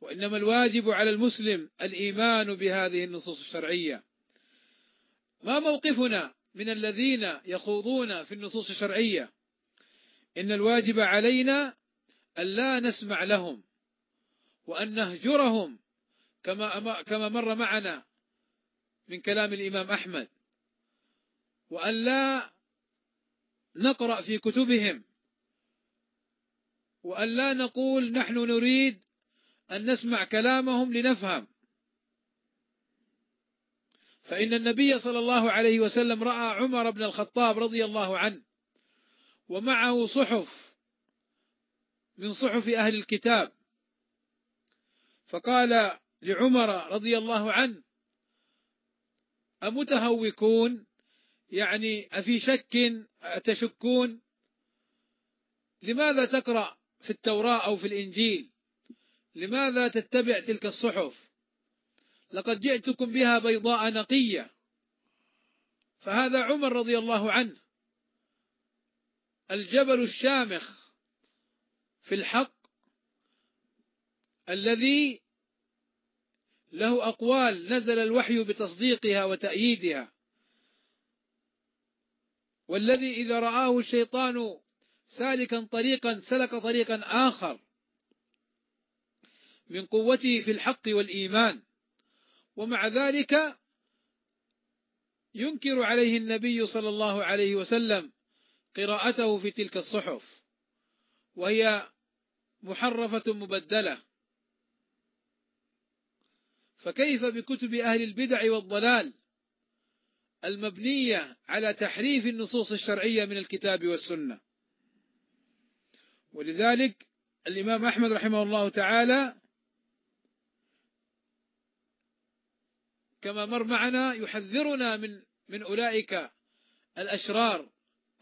وإنما الواجب على المسلم الإيمان بهذه النصوص الشرعية. ما موقفنا من الذين يخوضون في النصوص الشرعية؟ إن الواجب علينا أن لا نسمع لهم وأن نهجرهم كما, كما مر معنا من كلام الإمام أحمد. وأن لا نقرأ في كتبهم. وأن لا نقول نحن نريد أن نسمع كلامهم لنفهم. فإن النبي صلى الله عليه وسلم رأى عمر بن الخطاب رضي الله عنه ومعه صحف من صحف أهل الكتاب. فقال لعمر رضي الله عنه أمتهوكون؟ يعني أفي شك أتشكون؟ لماذا تقرأ في التوراة أو في الإنجيل؟ لماذا تتبع تلك الصحف؟ لقد جئتكم بها بيضاء نقية. فهذا عمر رضي الله عنه الجبل الشامخ. في الحق الذي له أقوال نزل الوحي بتصديقها وتأييدها. والذي إذا رآه الشيطان سالكا طريقا سلك طريقا آخر من قوته في الحق والإيمان. ومع ذلك ينكر عليه النبي صلى الله عليه وسلم قراءته في تلك الصحف. وهي محرفة مبدلة. فكيف بكتب أهل البدع والضلال المبنية على تحريف النصوص الشرعية من الكتاب والسنة؟ ولذلك الإمام أحمد رحمه الله تعالى كما مر معنا يحذرنا من من أولئك الأشرار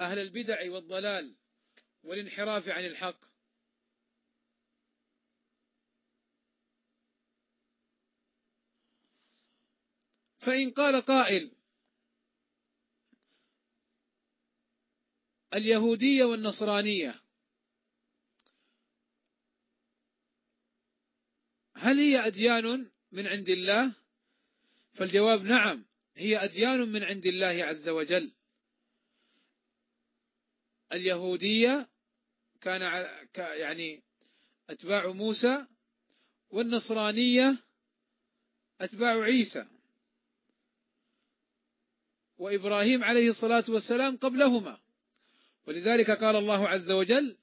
أهل البدع والضلال والانحراف عن الحق. فإن قال قائل اليهودية والنصرانية هل هي أديان من عند الله؟ فالجواب نعم هي أديان من عند الله عز وجل. اليهودية كان يعني أتباع موسى والنصرانية أتباع عيسى. وإبراهيم عليه الصلاة والسلام قبلهما. ولذلك قال الله عز وجل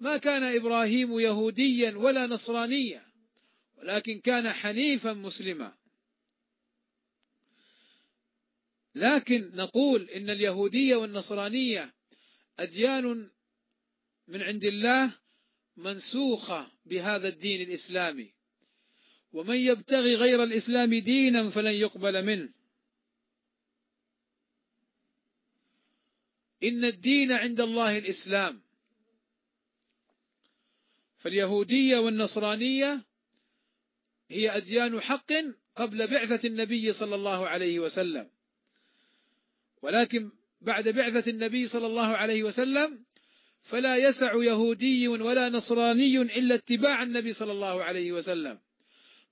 ما كان إبراهيم يهوديا ولا نصرانيا ولكن كان حنيفا مسلما. لكن نقول إن اليهودية والنصرانية أديان من عند الله منسوخة بهذا الدين الإسلامي. ومن يبتغي غير الإسلام دينا فلن يقبل منه. إن الدين عند الله الإسلام. فاليهودية والنصرانية هي أديان حق قبل بعثة النبي صلى الله عليه وسلم. ولكن بعد بعثة النبي صلى الله عليه وسلم فلا يسع يهودي ولا نصراني إلا اتباع النبي صلى الله عليه وسلم.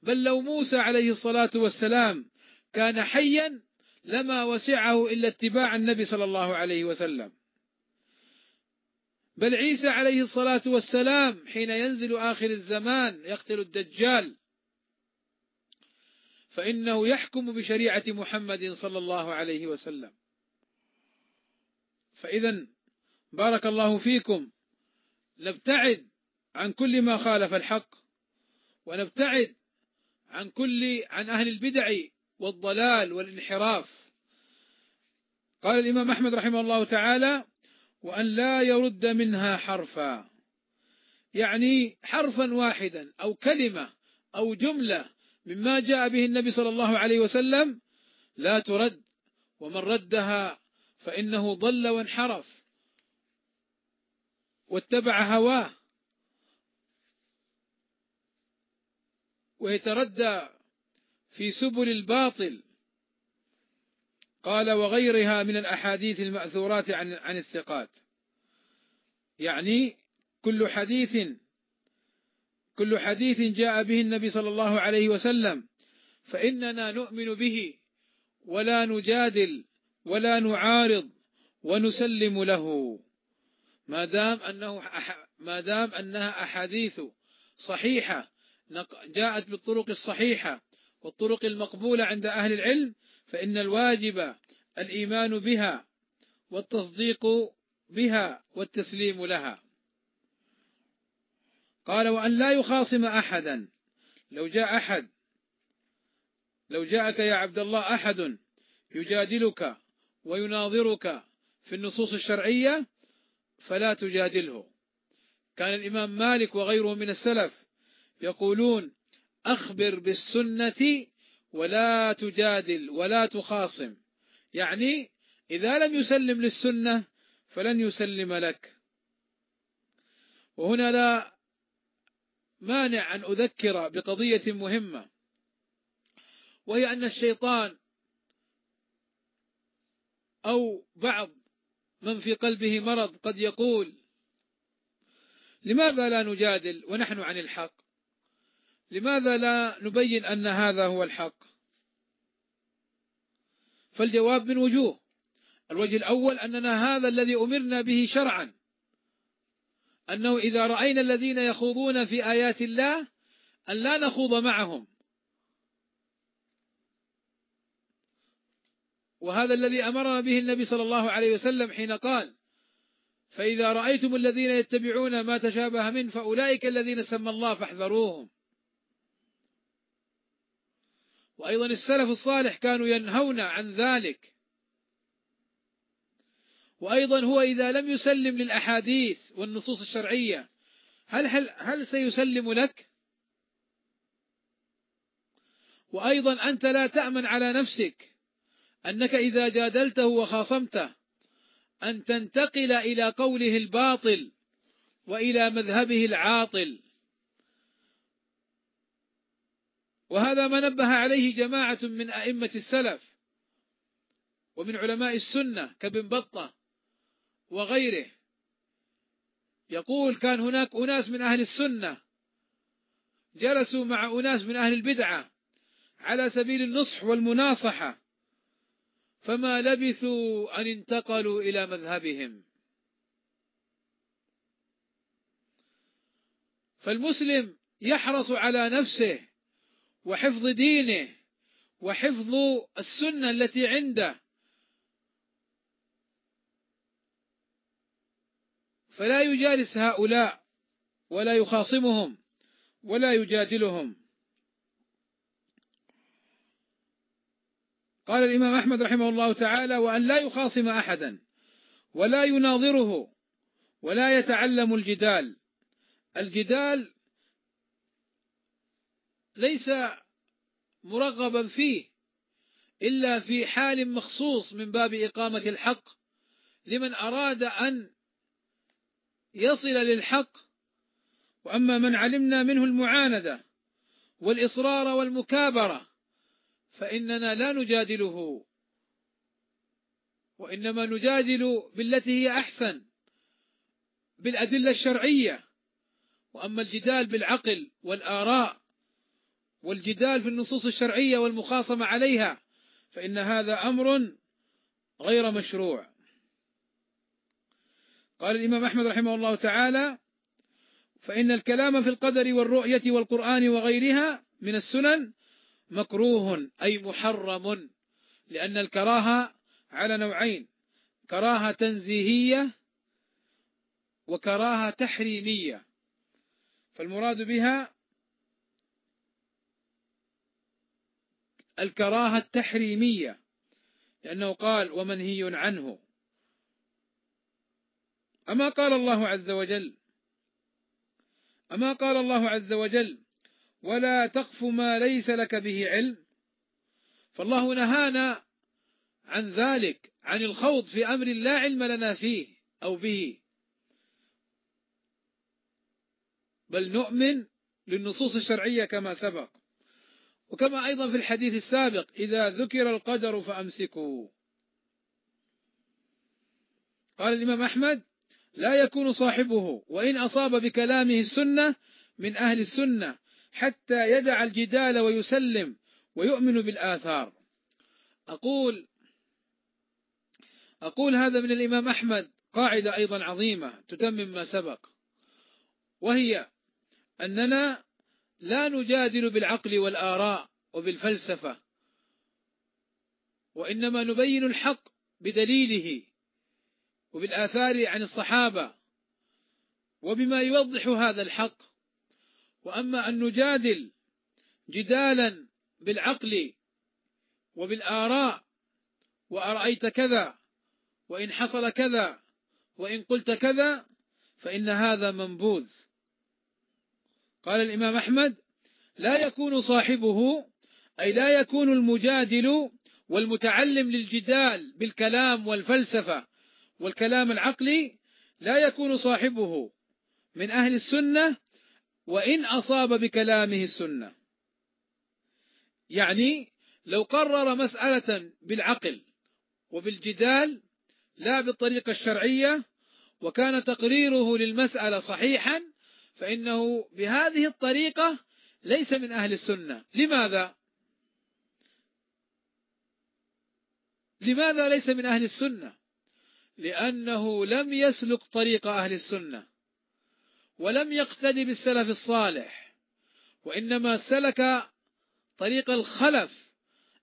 بل لو موسى عليه الصلاة والسلام كان حيا لما وسعه إلا اتباع النبي صلى الله عليه وسلم. بل عيسى عليه الصلاة والسلام حين ينزل آخر الزمان يقتل الدجال. فإنه يحكم بشريعة محمد صلى الله عليه وسلم. فإذا بارك الله فيكم. نبتعد عن كل ما خالف الحق. ونبتعد عن كل عن أهل البدع والضلال والانحراف. قال الإمام أحمد رحمه الله تعالى وأن لا يرد منها حرفا. يعني حرفا واحدا أو كلمة أو جملة مما جاء به النبي صلى الله عليه وسلم لا ترد ومن ردها فإنه ضل وانحرف. واتبع هواه. ويتردى في سبل الباطل. قال وغيرها من الأحاديث المأثورات عن, عن الثقات. يعني كل حديث كل حديث جاء به النبي صلى الله عليه وسلم فإننا نؤمن به ولا نجادل ولا نعارض ونسلم له. ما دام أنه ما دام أنها أحاديث صحيحة جاءت بالطرق الصحيحة والطرق المقبولة عند أهل العلم فإن الواجب الإيمان بها والتصديق بها والتسليم لها. قال وأن لا يخاصم أحدا. لو جاء أحد لو جاءك يا عبد الله أحد يجادلك ويناظرك في النصوص الشرعية فلا تجادله. كان الإمام مالك وغيره من السلف يقولون أخبر بالسنة ولا تجادل ولا تخاصم. يعني إذا لم يسلم للسنة فلن يسلم لك. وهنا لا مانع أن أذكر بقضية مهمة وهي أن الشيطان أو بعض من في قلبه مرض قد يقول لماذا لا نجادل ونحن عن الحق؟ لماذا لا نبين أن هذا هو الحق؟ فالجواب من وجوه. الوجه الأول أننا هذا الذي أمرنا به شرعا. أنه إذا رأينا الذين يخوضون في آيات الله أن لا نخوض معهم. وهذا الذي أمرنا به النبي صلى الله عليه وسلم حين قال فإذا رأيتم الذين يتبعون ما تشابه منه فأولئك الذين سمى الله فاحذروهم. وأيضا السلف الصالح كانوا ينهون عن ذلك وأيضا هو إذا لم يسلم للأحاديث والنصوص الشرعية هل, هل, هل سيسلم لك؟ وأيضا أنت لا تأمن على نفسك أنك إذا جادلته وخاصمته أن تنتقل إلى قوله الباطل وإلى مذهبه العاطل وهذا ما نبه عليه جماعة من أئمة السلف ومن علماء السنة كابن بطة وغيره. يقول كان هناك أناس من أهل السنة جلسوا مع أناس من أهل البدعة على سبيل النصح والمناصحة فما لبثوا أن انتقلوا إلى مذهبهم. فالمسلم يحرص على نفسه وحفظ دينه وحفظ السنة التي عنده. فلا يجالس هؤلاء ولا يخاصمهم ولا يجادلهم. قال الإمام أحمد رحمه الله تعالى وأن لا يخاصم أحدا ولا يناظره ولا يتعلم الجدال. الجدال ليس مرغبا فيه إلا في حال مخصوص من باب إقامة الحق. لمن أراد أن يصل للحق وأما من علمنا منه المعاندة والإصرار والمكابرة فإننا لا نجادله وإنما نجادل بالتي هي أحسن بالأدلة الشرعية. وأما الجدال بالعقل والآراء والجدال في النصوص الشرعية والمخاصمة عليها فإن هذا أمر غير مشروع. قال الإمام أحمد رحمه الله تعالى فإن الكلام في القدر والرؤية والقرآن وغيرها من السنن مكروه أي محرم لأن الكراهة على نوعين كراهة تنزيهية وكراهة تحريمية. فالمراد بها الكراهة التحريمية لأنه قال ومنهي عنه. أما قال الله عز وجل أما قال الله عز وجل ولا تقف ما ليس لك به علم فالله نهانا عن ذلك عن الخوض في أمر لا علم لنا فيه أو به. بل نؤمن للنصوص الشرعية كما سبق. وكما أيضا في الحديث السابق إذا ذكر القدر فأمسكوا قال الإمام أحمد لا يكون صاحبه وإن أصاب بكلامه السنة من أهل السنة حتى يدع الجدال ويسلم ويؤمن بالآثار. أقول أقول هذا من الإمام أحمد قاعدة أيضا عظيمة تتمم ما سبق وهي أننا لا نجادل بالعقل والآراء وبالفلسفة وإنما نبين الحق بدليله وبالآثار عن الصحابة وبما يوضح هذا الحق. وأما أن نجادل جدالا بالعقل وبالآراء وأرأيت كذا وإن حصل كذا وإن قلت كذا فإن هذا منبوذ. قال الإمام أحمد لا يكون صاحبه أي لا يكون المجادل والمتعلم للجدال بالكلام والفلسفة والكلام العقلي لا يكون صاحبه من أهل السنة وإن أصاب بكلامه السنة. يعني لو قرر مسألة بالعقل وبالجدال لا بالطريقة الشرعية وكان تقريره للمسألة صحيحا فإنه بهذه الطريقة ليس من أهل السنة لماذا؟ لماذا ليس من أهل السنة؟ لأنه لم يسلك طريق أهل السنة ولم يقتدي بالسلف الصالح وإنما سلك طريق الخلف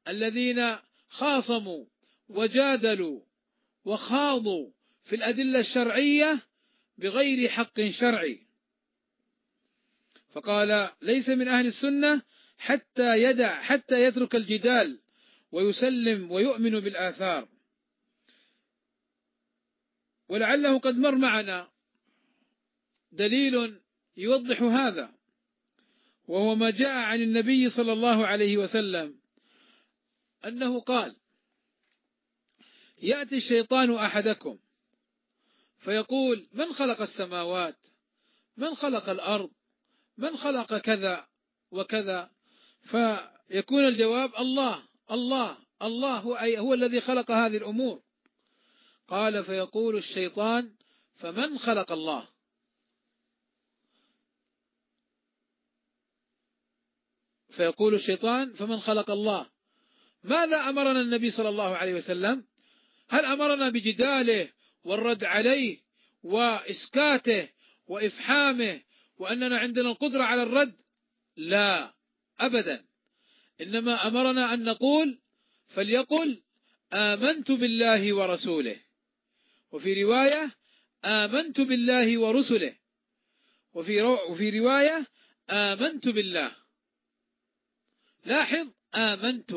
الذين خاصموا وجادلوا وخاضوا في الأدلة الشرعية بغير حق شرعي فقال ليس من أهل السنة حتى يدع حتى يترك الجدال ويسلم ويؤمن بالآثار. ولعله قد مر معنا دليل يوضح هذا وهو ما جاء عن النبي صلى الله عليه وسلم أنه قال يأتي الشيطان أحدكم فيقول من خلق السماوات؟ من خلق الأرض؟ من خلق كذا وكذا؟ فيكون الجواب الله الله الله هو, أي هو الذي خلق هذه الأمور. قال فيقول الشيطان فمن خلق الله؟ فيقول الشيطان فمن خلق الله؟ ماذا أمرنا النبي صلى الله عليه وسلم؟ هل أمرنا بجداله والرد عليه وإسكاته وإفحامه وأننا عندنا القدرة على الرد. لا أبدا. إنما أمرنا أن نقول فليقل آمنت بالله ورسوله. وفي رواية آمنت بالله ورسله. وفي, وفي رواية آمنت بالله. لاحظ آمنت.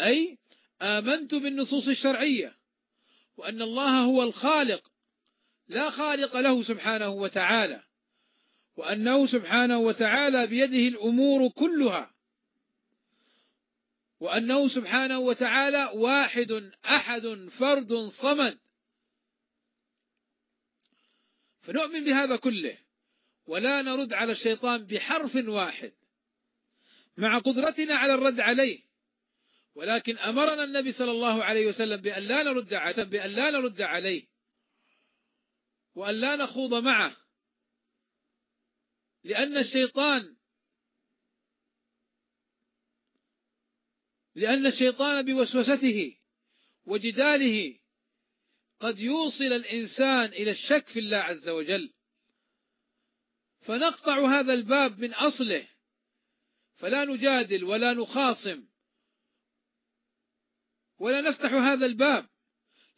أي آمنت بالنصوص الشرعية. وأن الله هو الخالق. لا خالق له سبحانه وتعالى. وأنه سبحانه وتعالى بيده الأمور كلها. وأنه سبحانه وتعالى واحد أحد فرد صمد. فنؤمن بهذا كله ولا نرد على الشيطان بحرف واحد. مع قدرتنا على الرد عليه. ولكن أمرنا النبي صلى الله عليه وسلم بأن لا نرد, بأن لا نرد عليه. وأن لا نخوض معه. لأن الشيطان لأن الشيطان بوسوسته وجداله قد يوصل الإنسان إلى الشك في الله عز وجل. فنقطع هذا الباب من أصله. فلا نجادل ولا نخاصم. ولا نفتح هذا الباب.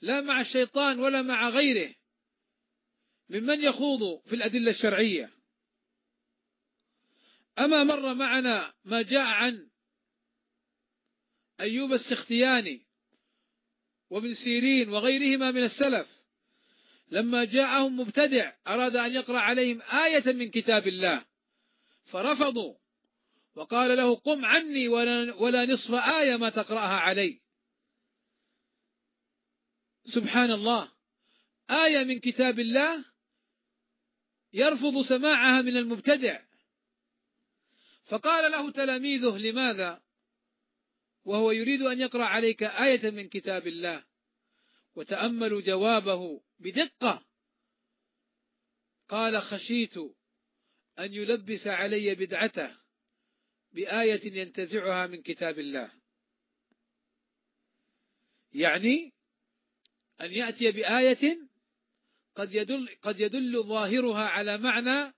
لا مع الشيطان ولا مع غيره. ممن يخوض في الأدلة الشرعية. أما مر معنا ما جاء عن أيوب السختياني وابن سيرين وغيرهما من السلف لما جاءهم مبتدع أراد أن يقرأ عليهم آية من كتاب الله فرفضوا وقال له قم عني ولا, ولا نصف آية ما تقرأها علي. سبحان الله آية من كتاب الله يرفض سماعها من المبتدع. فقال له تلاميذه لماذا؟ وهو يريد أن يقرأ عليك آية من كتاب الله. وتأملوا جوابه بدقة. قال خشيت أن يلبس علي بدعته بآية ينتزعها من كتاب الله. يعني أن يأتي بآية قد يدل, قد يدل ظاهرها على معنى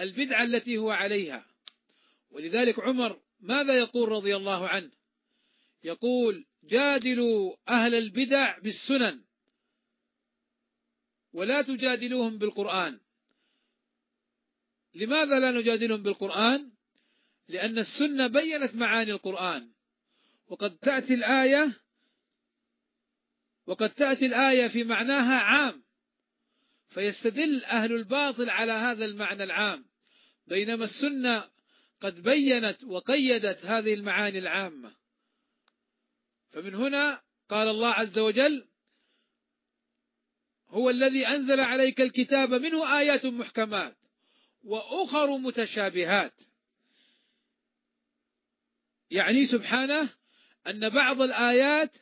البدعة التي هو عليها. ولذلك عمر ماذا يقول رضي الله عنه؟ يقول جادلوا أهل البدع بالسنن ولا تجادلوهم بالقرآن. لماذا لا نجادلهم بالقرآن؟ لأن السنة بينت معاني القرآن. وقد تأتي الآية وقد تأتي الآية في معناها عام. فيستدل أهل الباطل على هذا المعنى العام بينما السنة قد بينت وقيدت هذه المعاني العامة. فمن هنا قال الله عز وجل هو الذي أنزل عليك الكتاب منه آيات محكمات وأخر متشابهات. يعني سبحانه أن بعض الآيات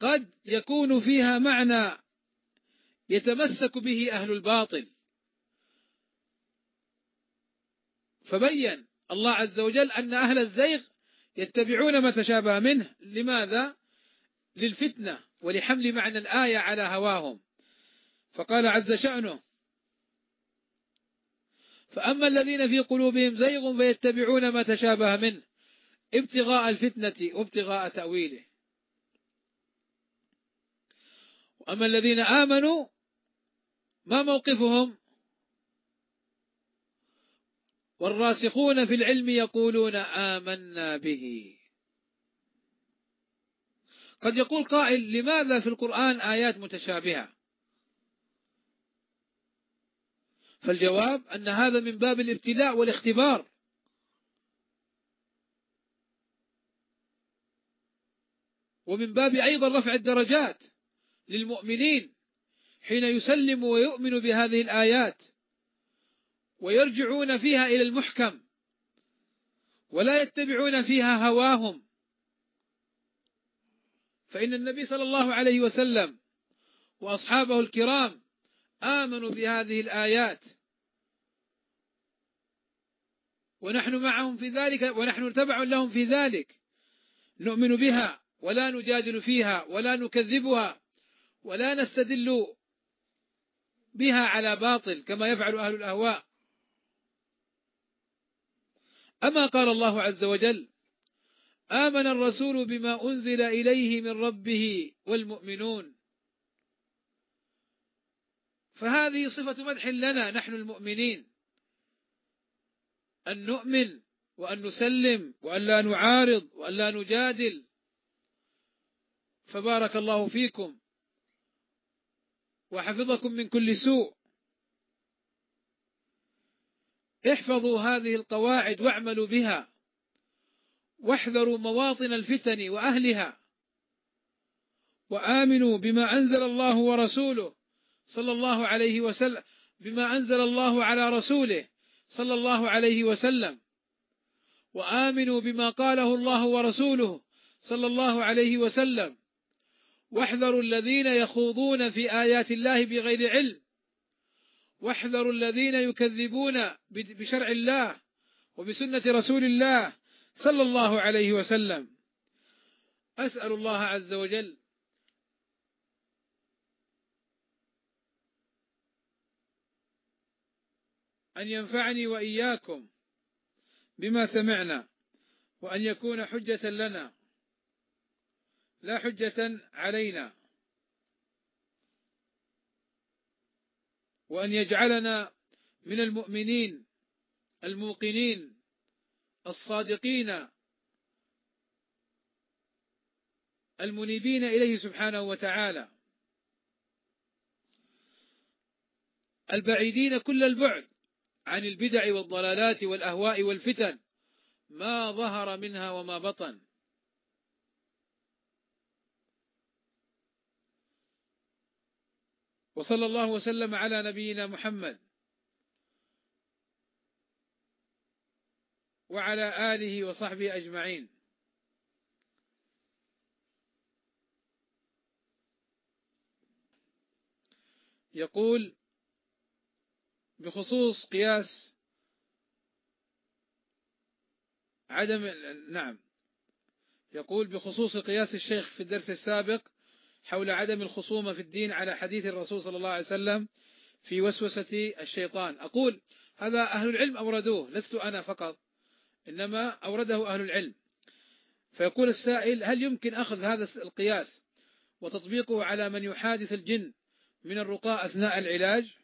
قد يكون فيها معنى يتمسك به أهل الباطل. فبين الله عز وجل أن أهل الزيغ يتبعون ما تشابه منه. لماذا؟ للفتنة ولحمل معنى الآية على هواهم. فقال عز شأنه فأما الذين في قلوبهم زيغ فيتبعون ما تشابه منه ابتغاء الفتنة وابتغاء تأويله. وأما الذين آمنوا ما موقفهم؟ والراسخون في العلم يقولون آمنا به. قد يقول قائل لماذا في القرآن آيات متشابهة؟ فالجواب أن هذا من باب الابتلاء والاختبار. ومن باب أيضا رفع الدرجات للمؤمنين. حين يسلم ويؤمن بهذه الآيات ويرجعون فيها إلى المحكم ولا يتبعون فيها هواهم. فإن النبي صلى الله عليه وسلم وأصحابه الكرام آمنوا بهذه الآيات ونحن معهم في ذلك ونحن تبع لهم في ذلك. نؤمن بها ولا نجادل فيها ولا نكذبها ولا نستدل بها على باطل كما يفعل أهل الأهواء. أما قال الله عز وجل آمن الرسول بما أنزل إليه من ربه والمؤمنون. فهذه صفة مدح لنا نحن المؤمنين. أن نؤمن وأن نسلم وأن لا نعارض وأن لا نجادل. فبارك الله فيكم. وحفظكم من كل سوء. احفظوا هذه القواعد واعملوا بها. واحذروا مواطن الفتن وأهلها. وآمنوا بما أنزل الله ورسوله صلى الله عليه وسلم بما أنزل الله على رسوله صلى الله عليه وسلم. وآمنوا بما قاله الله ورسوله صلى الله عليه وسلم. واحذروا الذين يخوضون في آيات الله بغير علم. واحذروا الذين يكذبون بشرع الله وبسنة رسول الله صلى الله عليه وسلم. أسأل الله عز وجل أن ينفعني وإياكم بما سمعنا وأن يكون حجة لنا. لا حجة علينا. وأن يجعلنا من المؤمنين الموقنين الصادقين المنيبين إليه سبحانه وتعالى. البعيدين كل البعد عن البدع والضلالات والأهواء والفتن. ما ظهر منها وما بطن. وصلى الله وسلم على نبينا محمد وعلى آله وصحبه أجمعين. يقول بخصوص قياس عدم نعم. يقول بخصوص قياس الشيخ في الدرس السابق حول عدم الخصومة في الدين على حديث الرسول صلى الله عليه وسلم في وسوسة الشيطان. أقول هذا أهل العلم أوردوه لست أنا فقط إنما أورده أهل العلم. فيقول السائل هل يمكن أخذ هذا القياس وتطبيقه على من يحادث الجن من الرقاء أثناء العلاج؟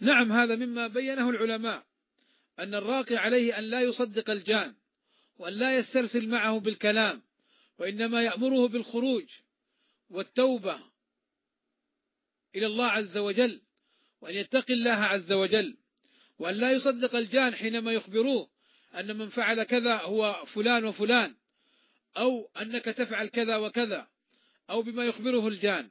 نعم هذا مما بينه العلماء أن الراقي عليه أن لا يصدق الجان وأن لا يسترسل معه بالكلام وإنما يأمره بالخروج والتوبة إلى الله عز وجل وأن يتقي الله عز وجل وأن لا يصدق الجان حينما يخبروه أن من فعل كذا هو فلان وفلان أو أنك تفعل كذا وكذا أو بما يخبره الجان.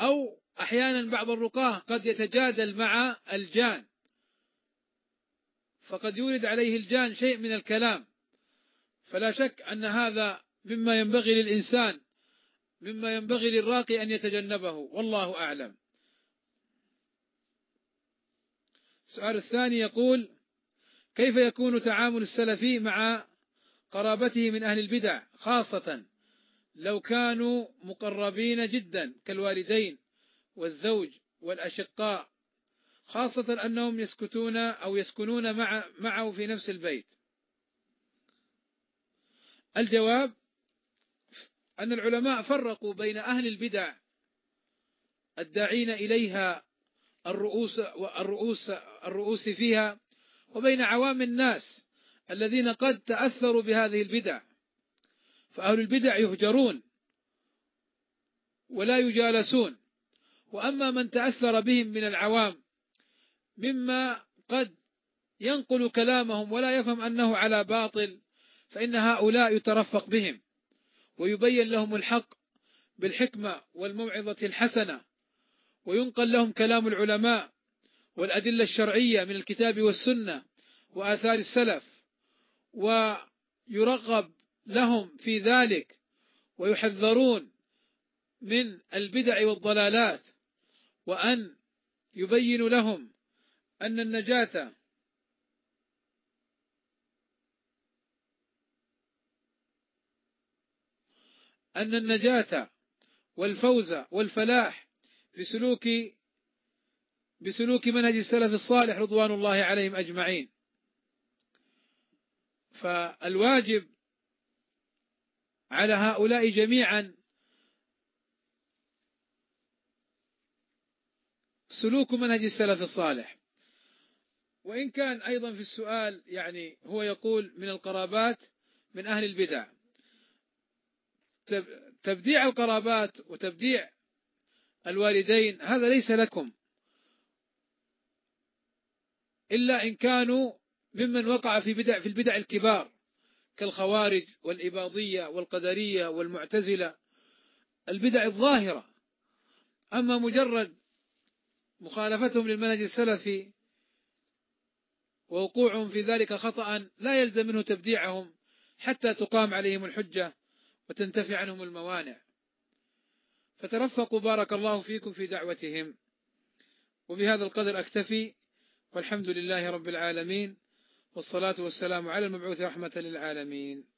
أو أحيانا بعض الرقاة قد يتجادل مع الجان فقد يورد عليه الجان شيء من الكلام. فلا شك أن هذا مما ينبغي للإنسان مما ينبغي للراقي أن يتجنبه. والله أعلم. السؤال الثاني يقول كيف يكون تعامل السلفي مع قرابته من أهل البدع؟ خاصة لو كانوا مقربين جدا كالوالدين والزوج والأشقاء خاصة أنهم يسكتون أو يسكنون معه في نفس البيت. الجواب أن العلماء فرقوا بين أهل البدع الداعين إليها الرؤوس والرؤوس الرؤوس فيها وبين عوام الناس الذين قد تأثروا بهذه البدع. فأهل البدع يهجرون ولا يجالسون. وأما من تأثر بهم من العوام مما قد ينقل كلامهم ولا يفهم أنه على باطل فإن هؤلاء يترفق بهم ويبين لهم الحق بالحكمة والموعظة الحسنة وينقل لهم كلام العلماء والأدلة الشرعية من الكتاب والسنة وآثار السلف ويرغب لهم في ذلك ويحذرون من البدع والضلالات وأن يبين لهم أن النجاة أن النجاة والفوز والفلاح بسلوك بسلوك منهج السلف الصالح رضوان الله عليهم أجمعين. فالواجب على هؤلاء جميعا سلوك منهج السلف الصالح. وإن كان أيضا في السؤال يعني هو يقول من القرابات من أهل البدع. تبديع القرابات وتبديع الوالدين هذا ليس لكم. إلا إن كانوا ممن وقع في بدع في البدع الكبار كالخوارج والإباضية والقدرية والمعتزلة. البدع الظاهرة. أما مجرد مخالفتهم للمنهج السلفي ووقوعهم في ذلك خطأ لا يلزم منه تبديعهم حتى تقام عليهم الحجة. وتنتفي عنهم الموانع. فترفقوا بارك الله فيكم في دعوتهم. وبهذا القدر أكتفي والحمد لله رب العالمين والصلاة والسلام على المبعوث رحمة للعالمين.